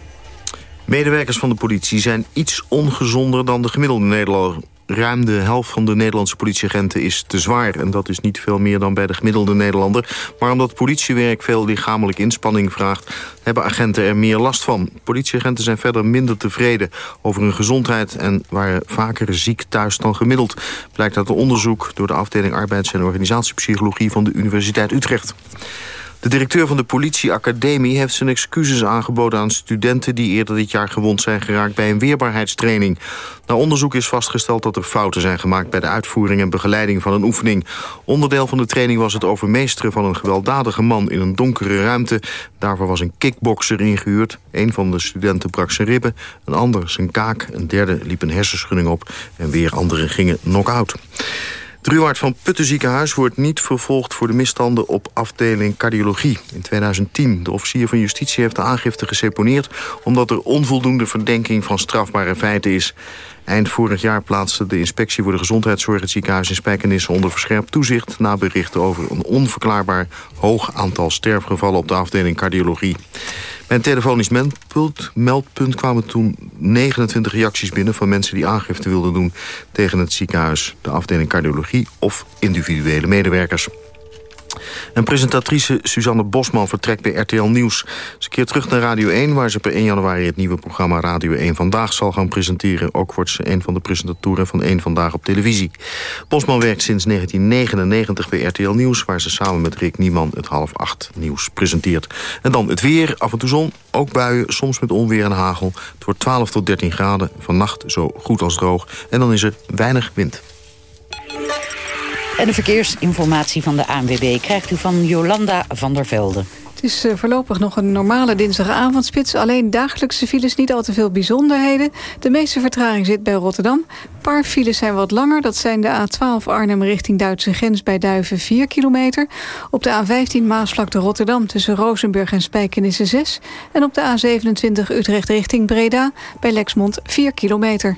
Medewerkers van de politie zijn iets ongezonder dan de gemiddelde Nederlander. Ruim de helft van de Nederlandse politieagenten is te zwaar. En dat is niet veel meer dan bij de gemiddelde Nederlander. Maar omdat politiewerk veel lichamelijke inspanning vraagt... hebben agenten er meer last van. Politieagenten zijn verder minder tevreden over hun gezondheid... en waren vaker ziek thuis dan gemiddeld. Blijkt uit een onderzoek door de afdeling Arbeids- en Organisatiepsychologie... van de Universiteit Utrecht. De directeur van de politieacademie heeft zijn excuses aangeboden aan studenten die eerder dit jaar gewond zijn geraakt bij een weerbaarheidstraining. Na onderzoek is vastgesteld dat er fouten zijn gemaakt bij de uitvoering en begeleiding van een oefening. Onderdeel van de training was het overmeesteren van een gewelddadige man in een donkere ruimte. Daarvoor was een kickbokser ingehuurd. Een van de studenten brak zijn ribben, een ander zijn kaak, een derde liep een hersenschudding op en weer anderen gingen knock-out. Ruwaard van Putten ziekenhuis wordt niet vervolgd voor de misstanden op afdeling cardiologie. In 2010, de officier van justitie heeft de aangifte geseponeerd... omdat er onvoldoende verdenking van strafbare feiten is. Eind vorig jaar plaatste de inspectie voor de gezondheidszorg... het ziekenhuis in Spijkenisse onder verscherpt toezicht... na berichten over een onverklaarbaar hoog aantal sterfgevallen... op de afdeling cardiologie. Bij een telefonisch meldpunt, meldpunt kwamen toen 29 reacties binnen... van mensen die aangifte wilden doen tegen het ziekenhuis... de afdeling cardiologie of individuele medewerkers. En presentatrice Suzanne Bosman vertrekt bij RTL Nieuws. Ze keert terug naar Radio 1, waar ze per 1 januari... het nieuwe programma Radio 1 Vandaag zal gaan presenteren. Ook wordt ze een van de presentatoren van 1 Vandaag op televisie. Bosman werkt sinds 1999 bij RTL Nieuws... waar ze samen met Rick Nieman het half acht nieuws presenteert. En dan het weer, af en toe zon, ook buien, soms met onweer en hagel. Het wordt 12 tot 13 graden, vannacht zo goed als droog. En dan is er weinig wind. En de verkeersinformatie van de ANWB krijgt u van Jolanda van der Velde. Het is eh, voorlopig nog een normale dinsdagavondspits. Alleen dagelijkse files, niet al te veel bijzonderheden. De meeste vertraging zit bij Rotterdam. Een paar files zijn wat langer. Dat zijn de A12 Arnhem richting Duitse grens bij Duiven 4 kilometer. Op de A15 Maasvlakte Rotterdam tussen Rozenburg en Spijkenisse 6. En op de A27 Utrecht richting Breda bij Lexmond 4 kilometer.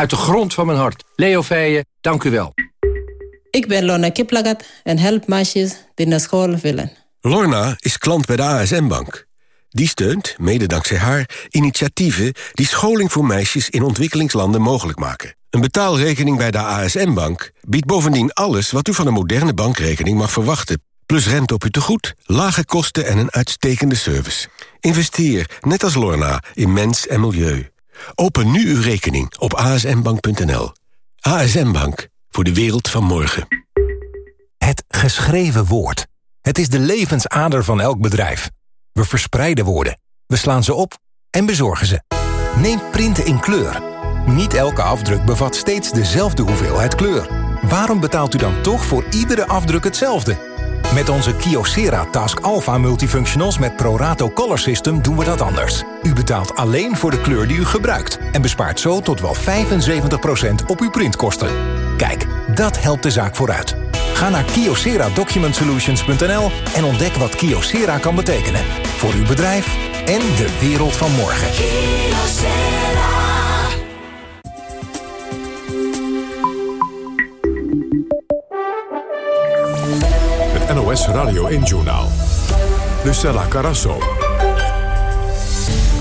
Uit de grond van mijn hart. Leo Feijen, dank u wel. Ik ben Lorna Kiplagat en help meisjes die naar school willen. Lorna is klant bij de ASM-bank. Die steunt, mede dankzij haar, initiatieven... die scholing voor meisjes in ontwikkelingslanden mogelijk maken. Een betaalrekening bij de ASM-bank biedt bovendien alles... wat u van een moderne bankrekening mag verwachten. Plus rente op uw tegoed, lage kosten en een uitstekende service. Investeer, net als Lorna, in mens en milieu. Open nu uw rekening op asmbank.nl. ASM Bank, voor de wereld van morgen. Het geschreven woord. Het is de levensader van elk bedrijf. We verspreiden woorden, we slaan ze op en bezorgen ze. Neem printen in kleur. Niet elke afdruk bevat steeds dezelfde hoeveelheid kleur. Waarom betaalt u dan toch voor iedere afdruk hetzelfde? Met onze Kyocera Task Alpha Multifunctionals met Prorato Color System doen we dat anders. U betaalt alleen voor de kleur die u gebruikt... en bespaart zo tot wel 75% op uw printkosten. Kijk, dat helpt de zaak vooruit. Ga naar kyocera-document-solutions.nl en ontdek wat Kyocera kan betekenen. Voor uw bedrijf en de wereld van morgen. NOS Radio 1-journaal. Lucella Carasso.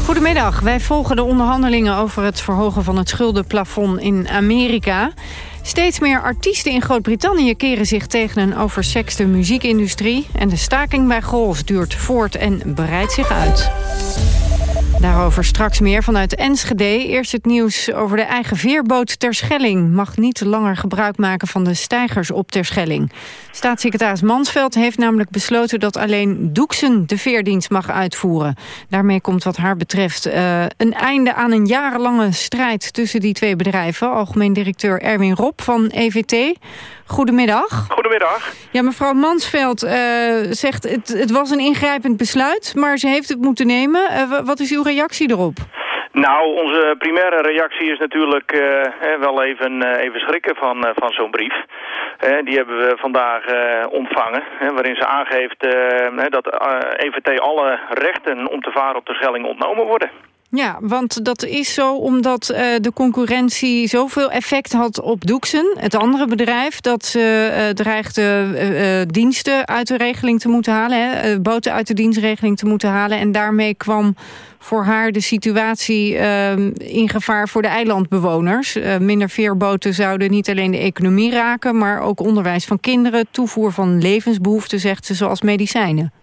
Goedemiddag, wij volgen de onderhandelingen over het verhogen van het schuldenplafond in Amerika. Steeds meer artiesten in Groot-Brittannië keren zich tegen een oversexte muziekindustrie. En de staking bij Grols duurt voort en breidt zich uit. Daarover straks meer vanuit Enschede. Eerst het nieuws over de eigen veerboot Terschelling. Mag niet langer gebruik maken van de stijgers op Terschelling. Staatssecretaris Mansveld heeft namelijk besloten... dat alleen Doeksen de veerdienst mag uitvoeren. Daarmee komt wat haar betreft uh, een einde aan een jarenlange strijd... tussen die twee bedrijven. Algemeen directeur Erwin Rob van EVT. Goedemiddag. Goedemiddag. Ja, mevrouw Mansveld uh, zegt het, het was een ingrijpend besluit... maar ze heeft het moeten nemen. Uh, wat is uw reactie erop? Nou, onze primaire reactie is natuurlijk uh, wel even, even schrikken van, van zo'n brief. die hebben we vandaag ontvangen, waarin ze aangeeft dat EVT alle rechten om te varen op de Schelling ontnomen worden. Ja, want dat is zo omdat uh, de concurrentie zoveel effect had op Doeksen, het andere bedrijf, dat ze uh, dreigde uh, diensten uit de regeling te moeten halen, hè, boten uit de dienstregeling te moeten halen. En daarmee kwam voor haar de situatie in gevaar voor de eilandbewoners. minder veerboten zouden niet alleen de economie raken, maar ook onderwijs van kinderen, toevoer van levensbehoeften, zegt ze, zoals medicijnen.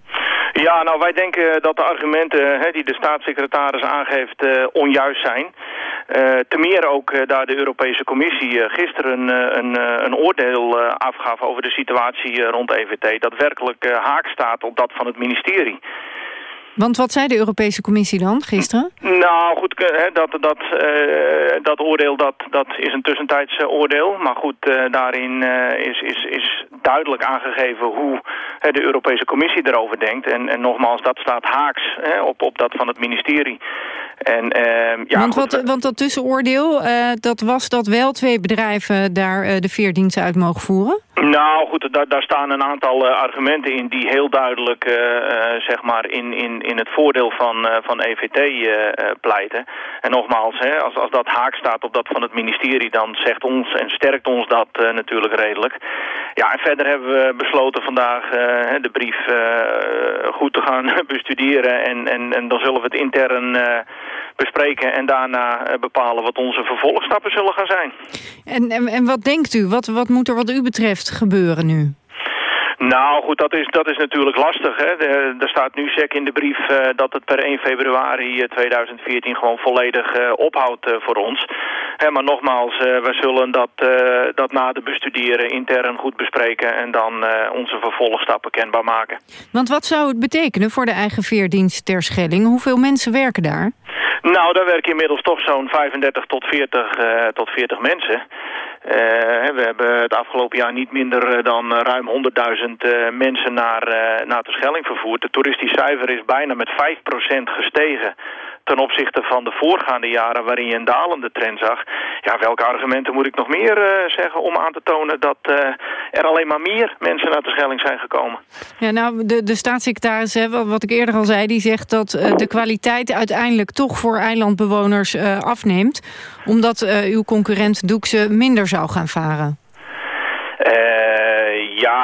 Ja, nou wij denken dat de argumenten hè, die de staatssecretaris aangeeft uh, onjuist zijn. Uh, te meer ook daar de Europese Commissie gisteren een, een oordeel afgaf over de situatie rond EVT. Dat werkelijk haak staat op dat van het ministerie. Want wat zei de Europese Commissie dan gisteren? Nou goed, dat, dat, uh, dat oordeel dat, dat is een tussentijds oordeel. Maar goed, daarin is, is, is duidelijk aangegeven hoe de Europese Commissie erover denkt. En, en nogmaals, dat staat haaks op, op dat van het ministerie. En, ehm, ja, want, goed, wat, want dat tussenoordeel, dat was dat wel twee bedrijven daar de veerdiensten uit mogen voeren? Nou goed, daar, daar staan een aantal argumenten in die heel duidelijk zeg maar in, in, in het voordeel van, van EVT pleiten. En nogmaals, hè, als, als dat haak staat op dat van het ministerie... dan zegt ons en sterkt ons dat natuurlijk redelijk. Ja, en verder hebben we besloten vandaag de brief goed te gaan bestuderen... En, en, en dan zullen we het intern bespreken en daarna bepalen wat onze vervolgstappen zullen gaan zijn. En, en, en wat denkt u? Wat, wat moet er wat u betreft gebeuren nu? Nou goed, dat is, dat is natuurlijk lastig. Hè. Er staat nu sec in de brief uh, dat het per 1 februari 2014 gewoon volledig uh, ophoudt uh, voor ons. Hè, maar nogmaals, we zullen dat, dat na de bestuderen intern goed bespreken... en dan onze vervolgstappen kenbaar maken. Want wat zou het betekenen voor de eigen veerdienst ter Schelling? Hoeveel mensen werken daar? Nou, daar werken inmiddels toch zo'n 35 tot 40, tot 40 mensen... Uh, we hebben het afgelopen jaar niet minder dan ruim 100.000 mensen naar, naar de Schelling vervoerd. Het toeristisch cijfer is bijna met 5% gestegen ten opzichte van de voorgaande jaren waarin je een dalende trend zag. Ja, welke argumenten moet ik nog meer uh, zeggen om aan te tonen dat uh, er alleen maar meer mensen naar de Schelling zijn gekomen? Ja, nou, de, de staatssecretaris, hè, wat ik eerder al zei, die zegt dat uh, de kwaliteit uiteindelijk toch voor eilandbewoners afneemt, omdat uw concurrent Doekse minder zou gaan varen. Ja,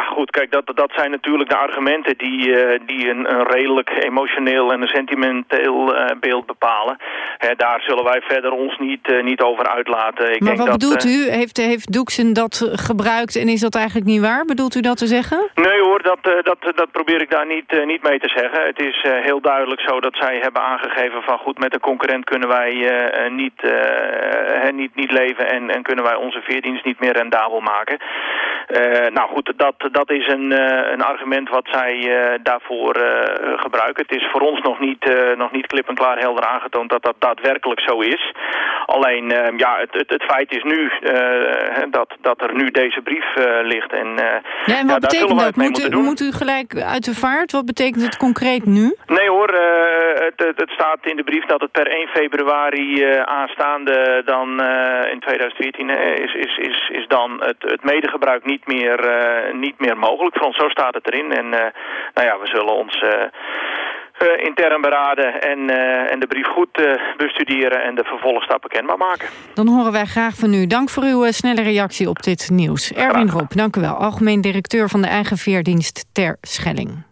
goed, kijk, dat, dat zijn natuurlijk de argumenten die, uh, die een, een, redelijk emotioneel en een sentimenteel uh, beeld bepalen. Hè, daar zullen wij verder ons niet, uh, niet over uitlaten. Ik maar denk wat dat, bedoelt u? Heeft, heeft Doeksen dat gebruikt en is dat eigenlijk niet waar? Bedoelt u dat te zeggen? Nee hoor, dat, dat, dat probeer ik daar niet, niet mee te zeggen. Het is heel duidelijk zo dat zij hebben aangegeven van goed, met een concurrent kunnen wij niet, niet, niet leven en, en kunnen wij onze veerdienst niet meer rendabel maken. nou goed, dat, dat is een, een argument wat zij daarvoor gebruiken. Het is voor ons nog niet, nog niet klip en klaar helder aangetoond dat dat daadwerkelijk zo is. Alleen, ja, het, het, het, feit is nu dat, dat er nu deze brief ligt. En, ja, en wat betekent dat? Moet u, moet u gelijk uit de vaart? Wat betekent het concreet nu? Nee hoor, het, het, staat in de brief dat het per 1 februari aanstaande dan in 2014 is, is, is, is dan het, het medegebruik niet meer, niet meer mogelijk. Voor ons zo staat het erin. En nou ja, we zullen ons... Uh, intern beraden en, uh, en de brief goed uh, bestuderen en de vervolgstappen kenbaar maken. Dan horen wij graag van u. Dank voor uw snelle reactie op dit nieuws. Erwin Rob, dank u wel. Algemeen directeur van de eigen veerdienst Ter Schelling.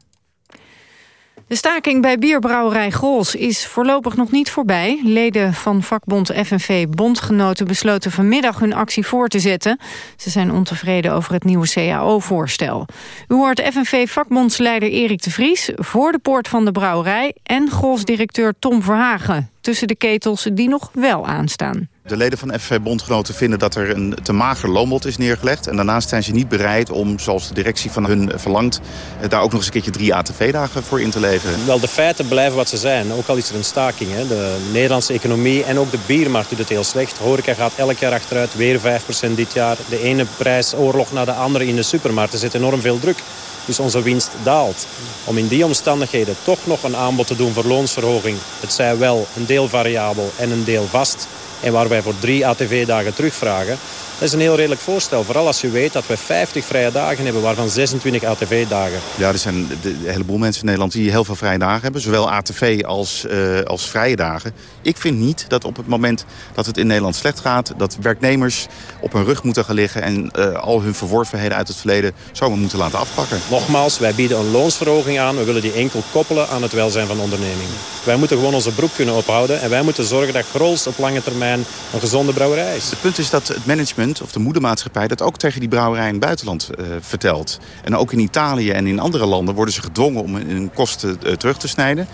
De staking bij bierbrouwerij Grols is voorlopig nog niet voorbij. Leden van vakbond FNV Bondgenoten besloten vanmiddag hun actie voor te zetten. Ze zijn ontevreden over het nieuwe CAO-voorstel. U hoort FNV-vakbondsleider Erik de Vries voor de poort van de brouwerij... en Grols-directeur Tom Verhagen tussen de ketels die nog wel aanstaan. De leden van FV Bondgenoten vinden dat er een te mager loonbod is neergelegd. En daarnaast zijn ze niet bereid om, zoals de directie van hun verlangt... Eh, daar ook nog eens een keertje drie ATV-dagen voor in te leveren. Wel, de feiten blijven wat ze zijn. Ook al is er een staking. Hè. De Nederlandse economie en ook de biermarkt doet het heel slecht. Horeca gaat elk jaar achteruit, weer 5% dit jaar. De ene prijsoorlog na de andere in de supermarkt. Er zit enorm veel druk. Dus onze winst daalt. Om in die omstandigheden toch nog een aanbod te doen voor loonsverhoging. Het zij wel een deel variabel en een deel vast en waar wij voor drie ATV-dagen terugvragen. Dat is een heel redelijk voorstel. Vooral als je weet dat we 50 vrije dagen hebben, waarvan 26 ATV-dagen. Ja, er zijn een heleboel mensen in Nederland die heel veel vrije dagen hebben. Zowel ATV als, uh, als vrije dagen. Ik vind niet dat op het moment dat het in Nederland slecht gaat... dat werknemers op hun rug moeten gaan liggen... en uh, al hun verworvenheden uit het verleden zomaar moeten laten afpakken. Nogmaals, wij bieden een loonsverhoging aan. We willen die enkel koppelen aan het welzijn van ondernemingen. Wij moeten gewoon onze broek kunnen ophouden. En wij moeten zorgen dat Grols op lange termijn een gezonde brouwerij is. Het punt is dat het management of de moedermaatschappij... dat ook tegen die brouwerij in het buitenland uh, vertelt. En ook in Italië en in andere landen worden ze gedwongen om hun kosten uh, terug te snijden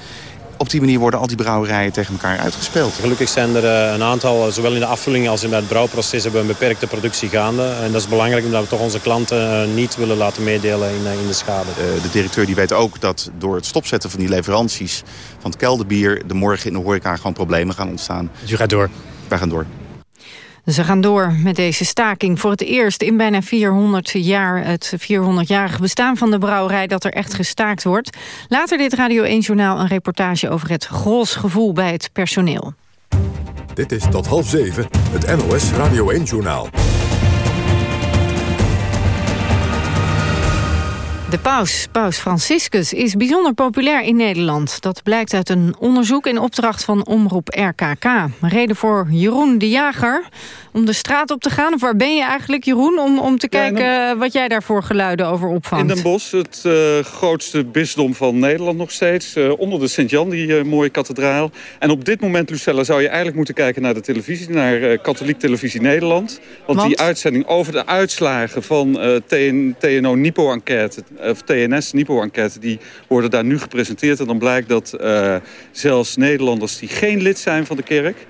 op die manier worden al die brouwerijen tegen elkaar uitgespeeld. Gelukkig zijn er uh, een aantal, zowel in de afvulling als in het brouwproces... hebben we een beperkte productie gaande. En dat is belangrijk omdat we toch onze klanten niet willen laten meedelen in, in de schade. de directeur die weet ook dat door het stopzetten van die leveranties van het kelderbier... de morgen in de horeca gewoon problemen gaan ontstaan. Dus u gaat door? Wij gaan door. Ze gaan door met deze staking. Voor het eerst in bijna 400 jaar, het 400-jarige bestaan van de brouwerij... dat er echt gestaakt wordt. Later dit Radio 1-journaal een reportage over het gevoel bij het personeel. Dit is tot half zeven, het NOS Radio 1-journaal. De paus, paus Franciscus, is bijzonder populair in Nederland. Dat blijkt uit een onderzoek in opdracht van Omroep RKK. Reden voor Jeroen de Jager om de straat op te gaan? Of waar ben je eigenlijk, Jeroen, om, om te kijken wat jij daarvoor geluiden over opvangt? In Den Bosch, het uh, grootste bisdom van Nederland nog steeds. Uh, onder de Sint-Jan, die uh, mooie kathedraal. En op dit moment, Lucella, zou je eigenlijk moeten kijken naar de televisie. Naar Katholiek Televisie Nederland. Want, Want, die uitzending over de uitslagen van TN, TNO Nipo-enquête... of TNS Nipo-enquête, die worden daar nu gepresenteerd. En dan blijkt dat zelfs Nederlanders die geen lid zijn van de kerk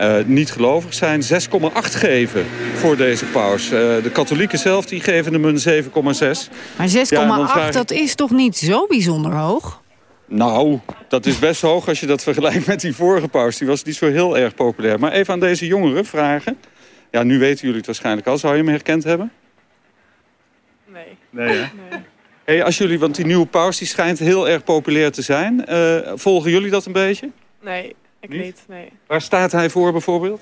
uh, niet gelovig zijn, 6,8 geven voor deze paus. Uh, de katholieken zelf die geven hem een 7,6. Maar 6,8, ja, dat is toch niet zo bijzonder hoog? Nou, dat is best hoog als je dat vergelijkt met die vorige paus. Die was niet zo heel erg populair. Maar even aan deze jongeren vragen. Ja, nu weten jullie het waarschijnlijk al. Zou je hem herkend hebben? Nee. Nee, hè? nee. Hey, als jullie, want die nieuwe paus die schijnt heel erg populair te zijn. Uh, volgen jullie dat een beetje? Nee. Ik niet? niet, nee. Waar staat hij voor bijvoorbeeld?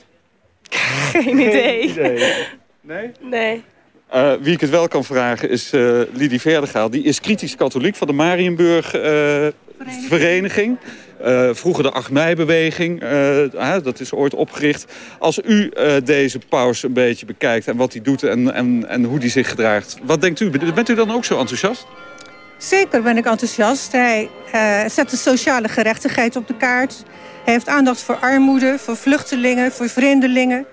Geen idee. Geen idee. Nee? Nee. Uh, wie ik het wel kan vragen is uh, Lidie Verdegaal. Die is kritisch katholiek van de Marienburg uh, Vereniging. Vereniging. vroeger de 8 mei-beweging. dat is ooit opgericht. Als u deze paus een beetje bekijkt en wat hij doet en, en, en hoe hij zich gedraagt. Wat denkt u? Bent u dan ook zo enthousiast? Zeker ben ik enthousiast. Hij zet de sociale gerechtigheid op de kaart. Hij heeft aandacht voor armoede, voor vluchtelingen, voor vreemdelingen.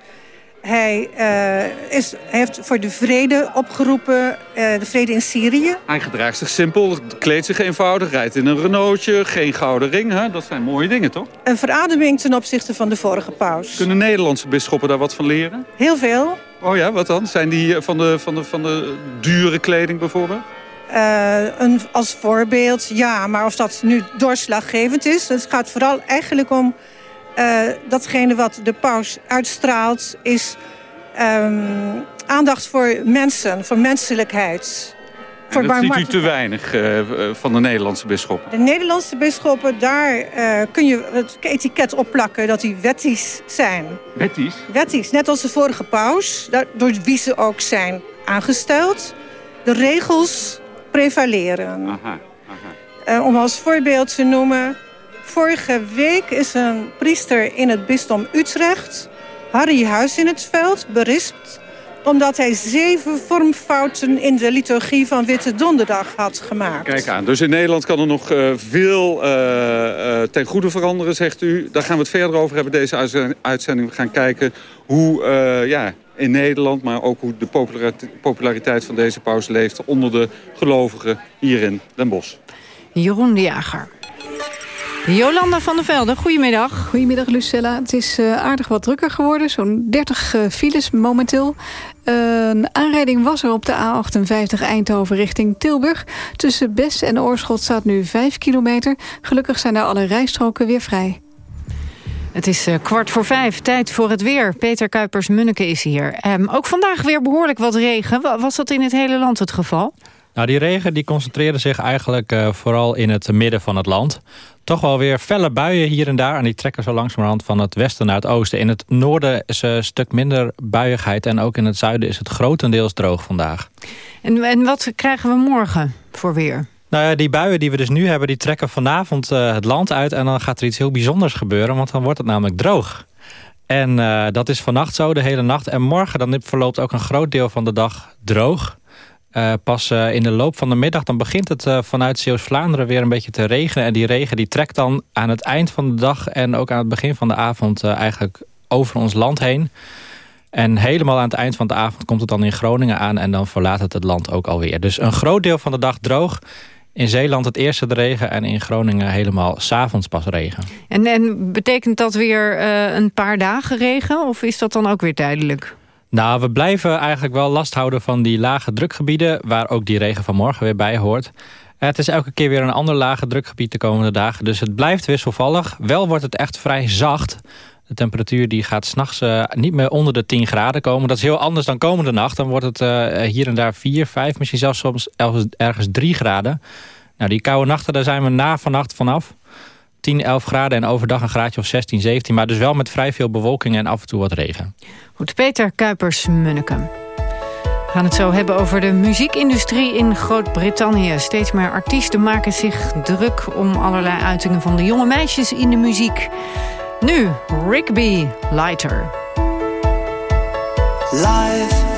Hij, uh, is, heeft voor de vrede opgeroepen, uh, de vrede in Syrië. Hij gedraagt zich simpel, kleedt zich eenvoudig, rijdt in een Renaultje, geen gouden ring. Hè? Dat zijn mooie dingen, toch? Een verademing ten opzichte van de vorige paus. Kunnen Nederlandse bisschoppen daar wat van leren? Heel veel. Oh ja, wat dan? Zijn die eh, van de, van de, van de dure kleding bijvoorbeeld? Uh, een, als voorbeeld, ja. Maar of dat nu doorslaggevend is... het gaat vooral eigenlijk om... Uh, datgene wat de paus uitstraalt... is um, aandacht voor mensen, voor menselijkheid. En dat ziet u te weinig uh, van de Nederlandse bisschoppen? De Nederlandse bisschoppen, daar uh, kun je het etiket opplakken dat die wettisch zijn. Wettisch? Wettisch, net als de vorige paus, door wie ze ook zijn aangesteld. De regels prevaleren. Aha, aha. Uh, om als voorbeeld te noemen... Vorige week is een priester in het bisdom Utrecht... Harry Huis in het veld berispt omdat hij zeven vormfouten in de liturgie van Witte Donderdag had gemaakt. Kijk aan, dus in Nederland kan er nog uh, veel uh, uh, ten goede veranderen, zegt u. Daar gaan we het verder over hebben, deze uitzending. We gaan kijken hoe ja, in Nederland, maar ook hoe de populariteit van deze paus leeft... onder de gelovigen hier in Den Bosch. Jeroen de Jager. Jolanda van der Velde, goedemiddag. Goedemiddag Lucella. Het is uh, aardig wat drukker geworden. Zo'n 30 uh, files momenteel. Uh, een aanrijding was er op de A58 Eindhoven richting Tilburg. Tussen Best en Oorschot staat nu 5 kilometer. Gelukkig zijn daar alle rijstroken weer vrij. Het is uh, kwart voor vijf, tijd voor het weer. Peter Kuipers-Munneke is hier. Um, ook vandaag weer behoorlijk wat regen. Was dat in het hele land het geval? Nou, die regen die concentreerde zich eigenlijk uh, vooral in het midden van het land toch wel weer felle buien hier en daar. En die trekken zo langzamerhand van het westen naar het oosten. In het noorden is een stuk minder buiigheid. En ook in het zuiden is het grotendeels droog vandaag. En, en wat krijgen we morgen voor weer? Nou ja, die buien die we dus nu hebben, die trekken vanavond uh, het land uit. En dan gaat er iets heel bijzonders gebeuren. Want dan wordt het namelijk droog. En uh, dat is vannacht zo, de hele nacht. En morgen dan verloopt ook een groot deel van de dag droog. Uh, pas uh, in de loop van de middag dan begint het uh, vanuit Zeeuws-Vlaanderen weer een beetje te regenen. En die regen die trekt dan aan het eind van de dag en ook aan het begin van de avond eigenlijk over ons land heen. En helemaal aan het eind van de avond komt het dan in Groningen aan en dan verlaat het het land ook alweer. Dus een groot deel van de dag droog. In Zeeland het eerste de regen en in Groningen helemaal s'avonds pas regen. En, en betekent dat weer een paar dagen regen of is dat dan ook weer tijdelijk? Nou, we blijven eigenlijk wel last houden van die lage drukgebieden... waar ook die regen van morgen weer bij hoort. Het is elke keer weer een ander lage drukgebied de komende dagen. Dus het blijft wisselvallig. Wel wordt het echt vrij zacht. De temperatuur die gaat s'nachts uh, niet meer onder de 10 graden komen. Dat is heel anders dan komende nacht. Dan wordt het uh, hier en daar 4, 5, misschien zelfs soms ergens 3 graden. Nou, die koude nachten, daar zijn we na vannacht vanaf. 10, 11 graden en overdag een graadje of 16, 17. Maar dus wel met vrij veel bewolking en af en toe wat regen. Goed, Peter Kuipers-Munneke. We gaan het zo hebben over de muziekindustrie in Groot-Brittannië. Steeds meer artiesten maken zich druk om allerlei uitingen van de jonge meisjes in de muziek. Nu, Rigby Lighter. Life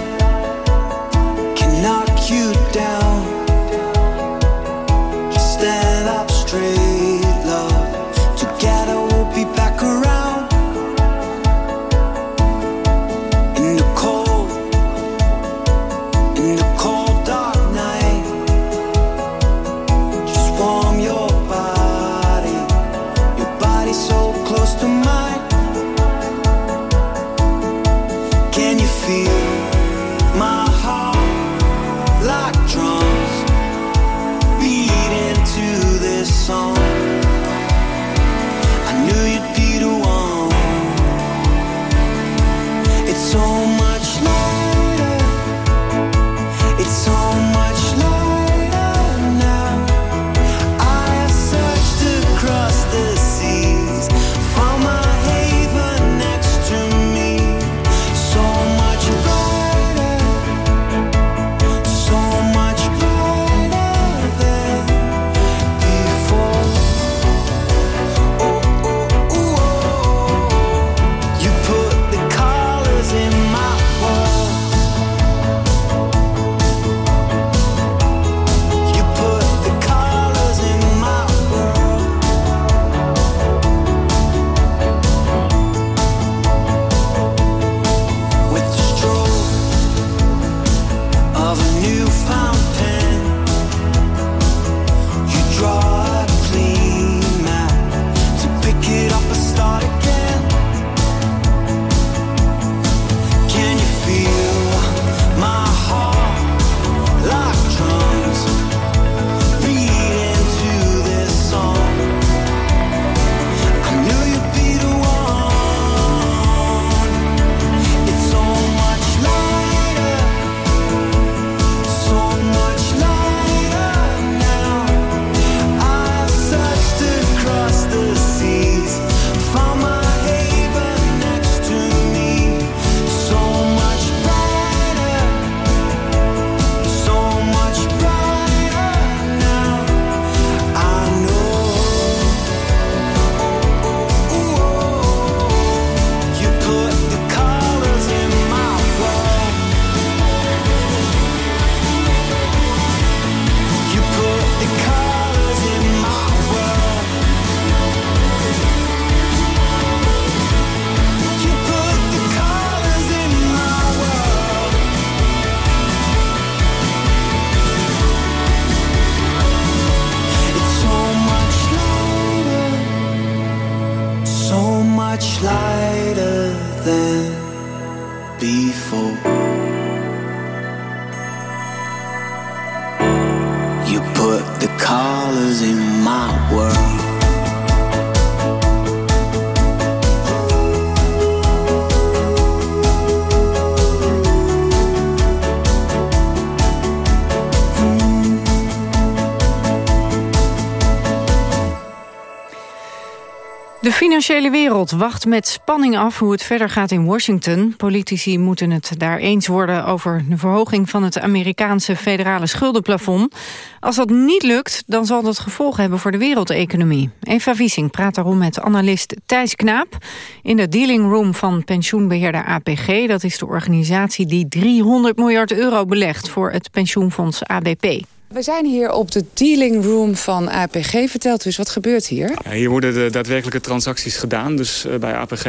financiële wereld wacht met spanning af hoe het verder gaat in Washington. Politici moeten het daar eens worden over de verhoging van het Amerikaanse federale schuldenplafond. Als dat niet lukt, dan zal dat gevolgen hebben voor de wereldeconomie. Eva Wiesing praat daarom met analist Thijs Knaap in de dealing room van pensioenbeheerder APG. Dat is de organisatie die 300 miljard euro belegt voor het pensioenfonds ABP. We zijn hier op de dealing room van APG. Vertelt u eens, wat gebeurt hier? Ja, hier worden de daadwerkelijke transacties gedaan. Dus uh, bij APG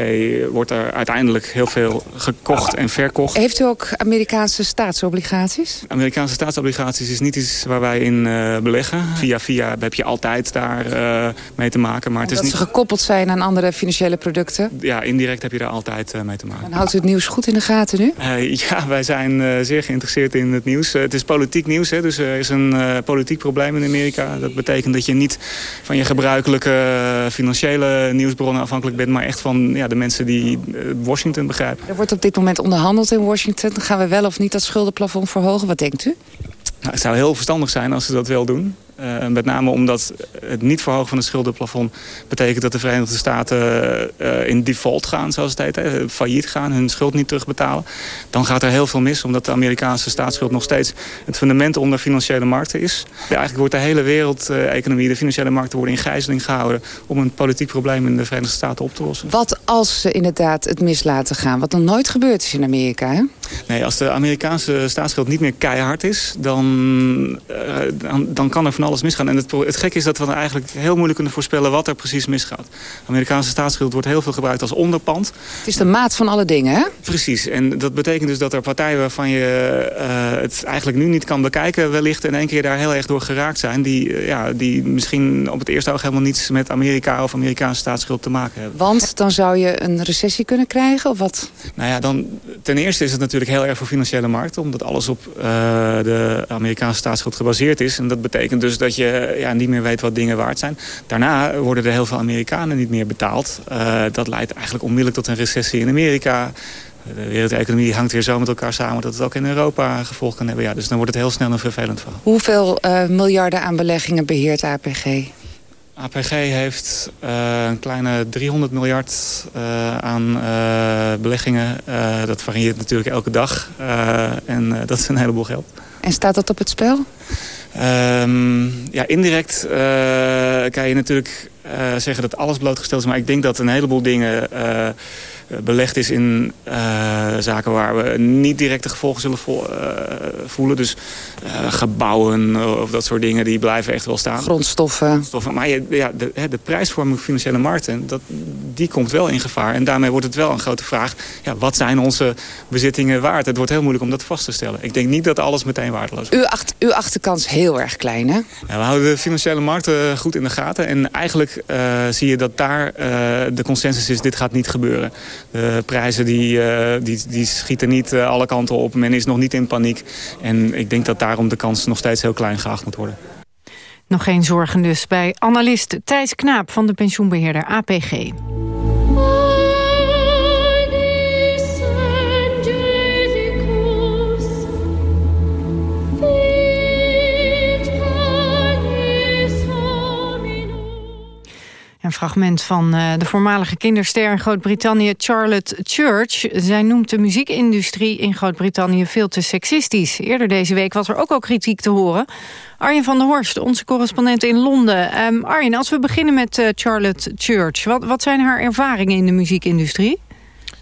wordt er uiteindelijk heel veel gekocht en verkocht. Heeft u ook Amerikaanse staatsobligaties? Amerikaanse staatsobligaties is niet iets waar wij in uh, beleggen. Via via heb je altijd daar uh, mee te maken. Maar het is niet... ze gekoppeld zijn aan andere financiële producten? Ja, indirect heb je daar altijd mee te maken. En houdt u het nieuws goed in de gaten nu? ja, wij zijn zeer geïnteresseerd in het nieuws. het is politiek nieuws, hè, dus er is een een uh, politiek probleem in Amerika. Dat betekent dat je niet van je gebruikelijke uh, financiële nieuwsbronnen afhankelijk bent... maar echt van ja, de mensen die uh, Washington begrijpen. Er wordt op dit moment onderhandeld in Washington. Gaan we wel of niet dat schuldenplafond verhogen? Wat denkt u? Nou, het zou heel verstandig zijn als ze dat wel doen. Uh, met name omdat het niet verhogen van het schuldenplafond betekent dat de Verenigde Staten uh, in default gaan, zoals het heet, hè, failliet gaan, hun schuld niet terugbetalen. Dan gaat er heel veel mis, omdat de Amerikaanse staatsschuld nog steeds het fundament onder financiële markten is. Ja, eigenlijk wordt de hele wereldeconomie, de financiële markten worden in gijzeling gehouden om een politiek probleem in de Verenigde Staten op te lossen. Wat als ze inderdaad het mis laten gaan, wat nog nooit gebeurd is in Amerika, hè? Nee, als de Amerikaanse staatsschuld niet meer keihard is, dan, uh, dan, dan kan er van alles misgaan. En het, het gekke is dat we dan eigenlijk heel moeilijk kunnen voorspellen wat er precies misgaat. De Amerikaanse staatsschuld wordt heel veel gebruikt als onderpand. Het is de maat van alle dingen, hè? Precies. En dat betekent dus dat er partijen waarvan je uh, het eigenlijk nu niet kan bekijken wellicht in één keer daar heel erg door geraakt zijn. Die, uh, ja, die misschien op het eerste oog helemaal niets met Amerika of Amerikaanse staatsschuld te maken hebben. Want dan zou je een recessie kunnen krijgen of wat? Nou ja, dan, ten eerste is het natuurlijk heel erg voor financiële markten. Omdat alles op de Amerikaanse staatsschuld gebaseerd is. En dat betekent dus dat je ja, niet meer weet wat dingen waard zijn. Daarna worden er heel veel Amerikanen niet meer betaald. Uh, dat leidt eigenlijk onmiddellijk tot een recessie in Amerika. De wereldeconomie hangt weer zo met elkaar samen... dat het ook in Europa gevolg kan hebben. Ja, dus dan wordt het heel snel een vervelend verhaal. Hoeveel uh, miljarden aan beleggingen beheert APG? APG heeft uh, een kleine 300 miljard uh, aan uh, beleggingen. dat varieert natuurlijk elke dag. en dat is een heleboel geld. En staat dat op het spel? Um, ja, indirect uh, kan je natuurlijk uh, zeggen dat alles blootgesteld is. Maar ik denk dat een heleboel dingen uh, belegd is in zaken waar we niet direct de gevolgen zullen vo voelen. Dus gebouwen of dat soort dingen, die blijven echt wel staan. Grondstoffen. Grondstoffen. Maar je, ja, de, de prijsvorming van financiële markten, dat, die komt wel in gevaar. En daarmee wordt het wel een grote vraag. Ja, wat zijn onze bezittingen waard? Het wordt heel moeilijk om dat vast te stellen. Ik denk niet dat alles meteen waardeloos is. Uw, acht, uw achterkans heel erg klein, hè? Ja, we houden de financiële markten goed in de gaten. En eigenlijk zie je dat daar de consensus is, dit gaat niet gebeuren. De prijzen die, uh, die, die schieten niet alle kanten op. Men is nog niet in paniek. En ik denk dat daarom de kans nog steeds heel klein geacht moet worden. Nog geen zorgen dus bij analist Thijs Knaap van de pensioenbeheerder APG. Een fragment van uh, de voormalige kinderster in Groot-Brittannië, Charlotte Church. Zij noemt de muziekindustrie in Groot-Brittannië veel te seksistisch. Eerder deze week was er ook al kritiek te horen. Arjen van der Horst, onze correspondent in Londen. Um, Arjen, als we beginnen met uh, Charlotte Church. Wat, wat zijn haar ervaringen in de muziekindustrie?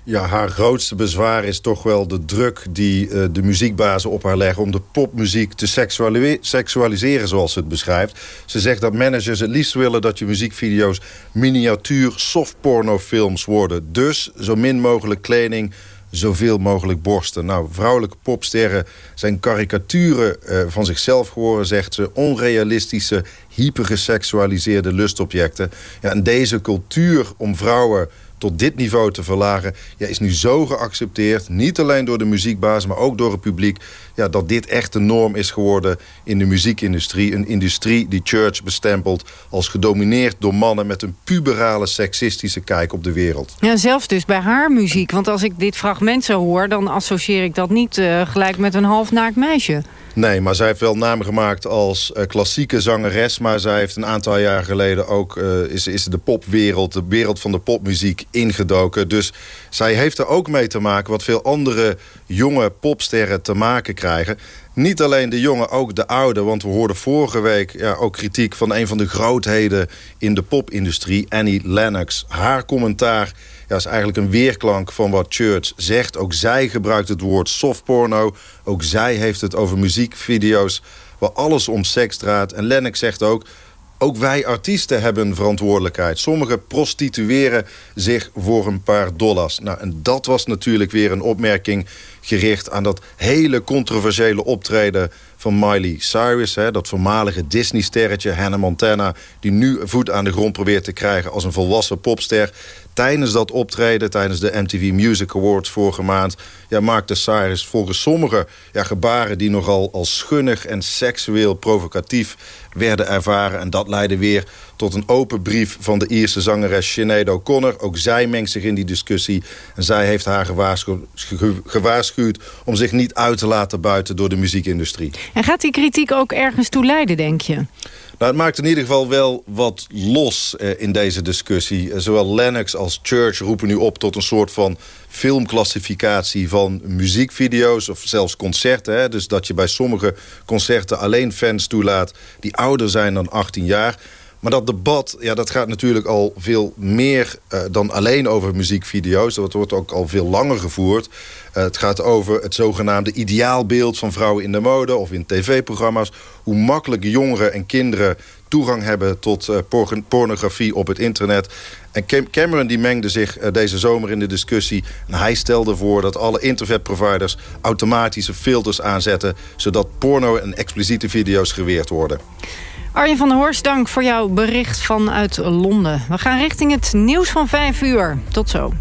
Ja, haar grootste bezwaar is toch wel de druk die uh, de muziekbazen op haar leggen... om de popmuziek te seksuali seksualiseren, zoals ze het beschrijft. Ze zegt dat managers het liefst willen dat je muziekvideo's... miniatuur softpornofilms worden. Dus zo min mogelijk kleding, zoveel mogelijk borsten. Nou, vrouwelijke popsterren zijn karikaturen uh, van zichzelf geworden, zegt ze. Onrealistische, hypergeseksualiseerde lustobjecten. Ja, en deze cultuur om vrouwen tot dit niveau te verlagen... Ja, is nu zo geaccepteerd, niet alleen door de muziekbaas... maar ook door het publiek, ja, dat dit echt de norm is geworden... in de muziekindustrie. Een industrie die Church bestempelt als gedomineerd door mannen... met een puberale, seksistische kijk op de wereld. Ja, zelfs dus bij haar muziek. Want als ik dit fragment zo hoor... dan associeer ik dat niet uh, gelijk met een halfnaakt meisje. Nee, maar zij heeft wel naam gemaakt als uh, klassieke zangeres. Maar zij heeft een aantal jaar geleden ook uh, is, is de popwereld, de wereld van de popmuziek ingedoken. Dus zij heeft er ook mee te maken wat veel andere jonge popsterren te maken krijgen. Niet alleen de jonge, ook de oude. Want we hoorden vorige week ja, ook kritiek van een van de grootheden in de popindustrie, Annie Lennox. Haar commentaar ja, is eigenlijk een weerklank van wat Church zegt. Ook zij gebruikt het woord softporno. Ook zij heeft het over muziekvideo's waar alles om seks draait. En Lennox zegt ook... Ook wij artiesten hebben verantwoordelijkheid. Sommigen prostitueren zich voor een paar dollars. Nou, en dat was natuurlijk weer een opmerking gericht aan dat hele controversiële optreden van Miley Cyrus. Hè, dat voormalige Disney-sterretje Hannah Montana... die nu voet aan de grond probeert te krijgen als een volwassen popster tijdens dat optreden, tijdens de MTV Music Awards vorige maand... Ja, maakte Cyrus volgens sommigen ja, gebaren die nogal als schunnig en seksueel provocatief werden ervaren. En dat leidde weer tot een open brief van de Ierse zangeres Sinead O'Connor. Ook zij mengt zich in die discussie. En zij heeft haar gewaarschuwd, gewaarschuwd om zich niet uit te laten buiten door de muziekindustrie. En gaat die kritiek ook ergens toe leiden, denk je? Nou, het maakt in ieder geval wel wat los eh, in deze discussie. Eh, zowel Lennox als Church roepen nu op tot een soort van filmclassificatie van muziekvideo's of zelfs concerten. Dus dat je bij sommige concerten alleen fans toelaat die ouder zijn dan 18 jaar. Maar dat debat, ja, dat gaat natuurlijk al veel meer uh, dan alleen over muziekvideo's. Dat wordt ook al veel langer gevoerd. Uh, het gaat over het zogenaamde ideaalbeeld van vrouwen in de mode... of in tv-programma's. Hoe makkelijk jongeren en kinderen toegang hebben tot uh, pornografie op het internet. En Cam Cameron die mengde zich deze zomer in de discussie. En hij stelde voor dat alle internetproviders automatische filters aanzetten... zodat porno en expliciete video's geweerd worden. Arjen van der Horst, dank voor jouw bericht vanuit Londen. We gaan richting het nieuws van 5 uur. Tot zo.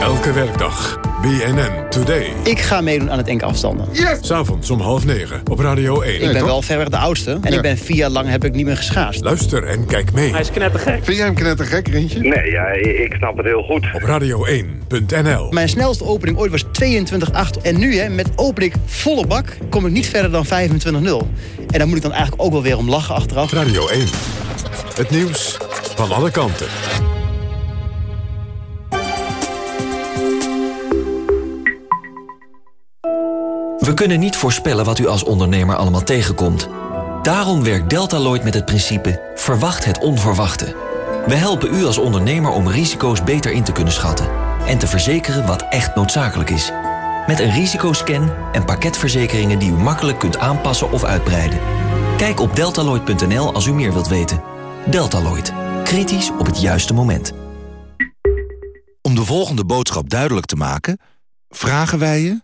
Elke werkdag. BNN Today. Ik ga meedoen aan het enkele afstanden. Yes! S'avonds om half negen op Radio 1. Ik ben wel verreweg de oudste. En ik ben vier jaar lang heb ik niet meer geschaast. Luister en kijk mee. Hij is knettergek. Vind jij hem knettergek, Rintje? Nee, ja, ik snap het heel goed. Op radio1.nl. Mijn snelste opening ooit was 22.8. En nu, hè, met opening volle bak, kom ik niet verder dan 25.0. En daar moet ik dan eigenlijk ook wel weer om lachen achteraf. Radio 1. Het nieuws van alle kanten. We kunnen niet voorspellen wat u als ondernemer allemaal tegenkomt. Daarom werkt Deltaloid met het principe verwacht het onverwachte. We helpen u als ondernemer om risico's beter in te kunnen schatten... en te verzekeren wat echt noodzakelijk is. Met een risicoscan en pakketverzekeringen die u makkelijk kunt aanpassen of uitbreiden. Kijk op deltaloid.nl als u meer wilt weten. Deltaloid. Kritisch op het juiste moment. Om de volgende boodschap duidelijk te maken... vragen wij je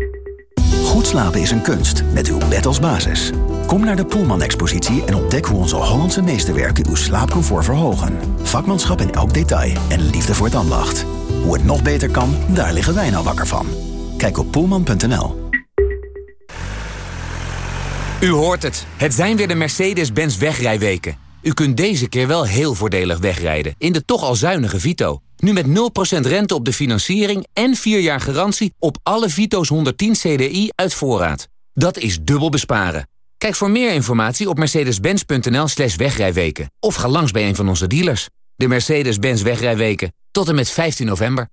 Goed slapen is een kunst, met uw bed als basis. Kom naar de Poelman-expositie en ontdek hoe onze Hollandse meesterwerken uw slaapcomfort verhogen. Vakmanschap in elk detail en liefde voor het ambacht. Hoe het nog beter kan, daar liggen wij nou wakker van. Kijk op poelman.nl. U hoort het. Het zijn weer de Mercedes-Benz wegrijweken. U kunt deze keer wel heel voordelig wegrijden in de toch al zuinige Vito. Nu met 0% rente op de financiering en 4 jaar garantie op alle Vito's 110 CDI uit voorraad. Dat is dubbel besparen. Kijk voor meer informatie op mercedes-benz.nl slash wegrijweken. Of ga langs bij een van onze dealers. De Mercedes-Benz wegrijweken. Tot en met 15 november.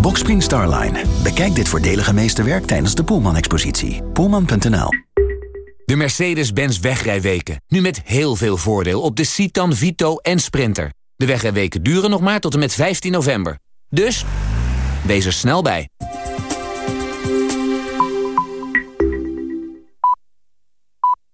Boxspring Starline. Bekijk dit voordelige meesterwerk tijdens de Poelman-expositie. Poelman.nl De Mercedes-Benz wegrijweken. Nu met heel veel voordeel op de Citan, Vito en Sprinter. De wegrijweken duren nog maar tot en met 15 november. Dus, wees er snel bij.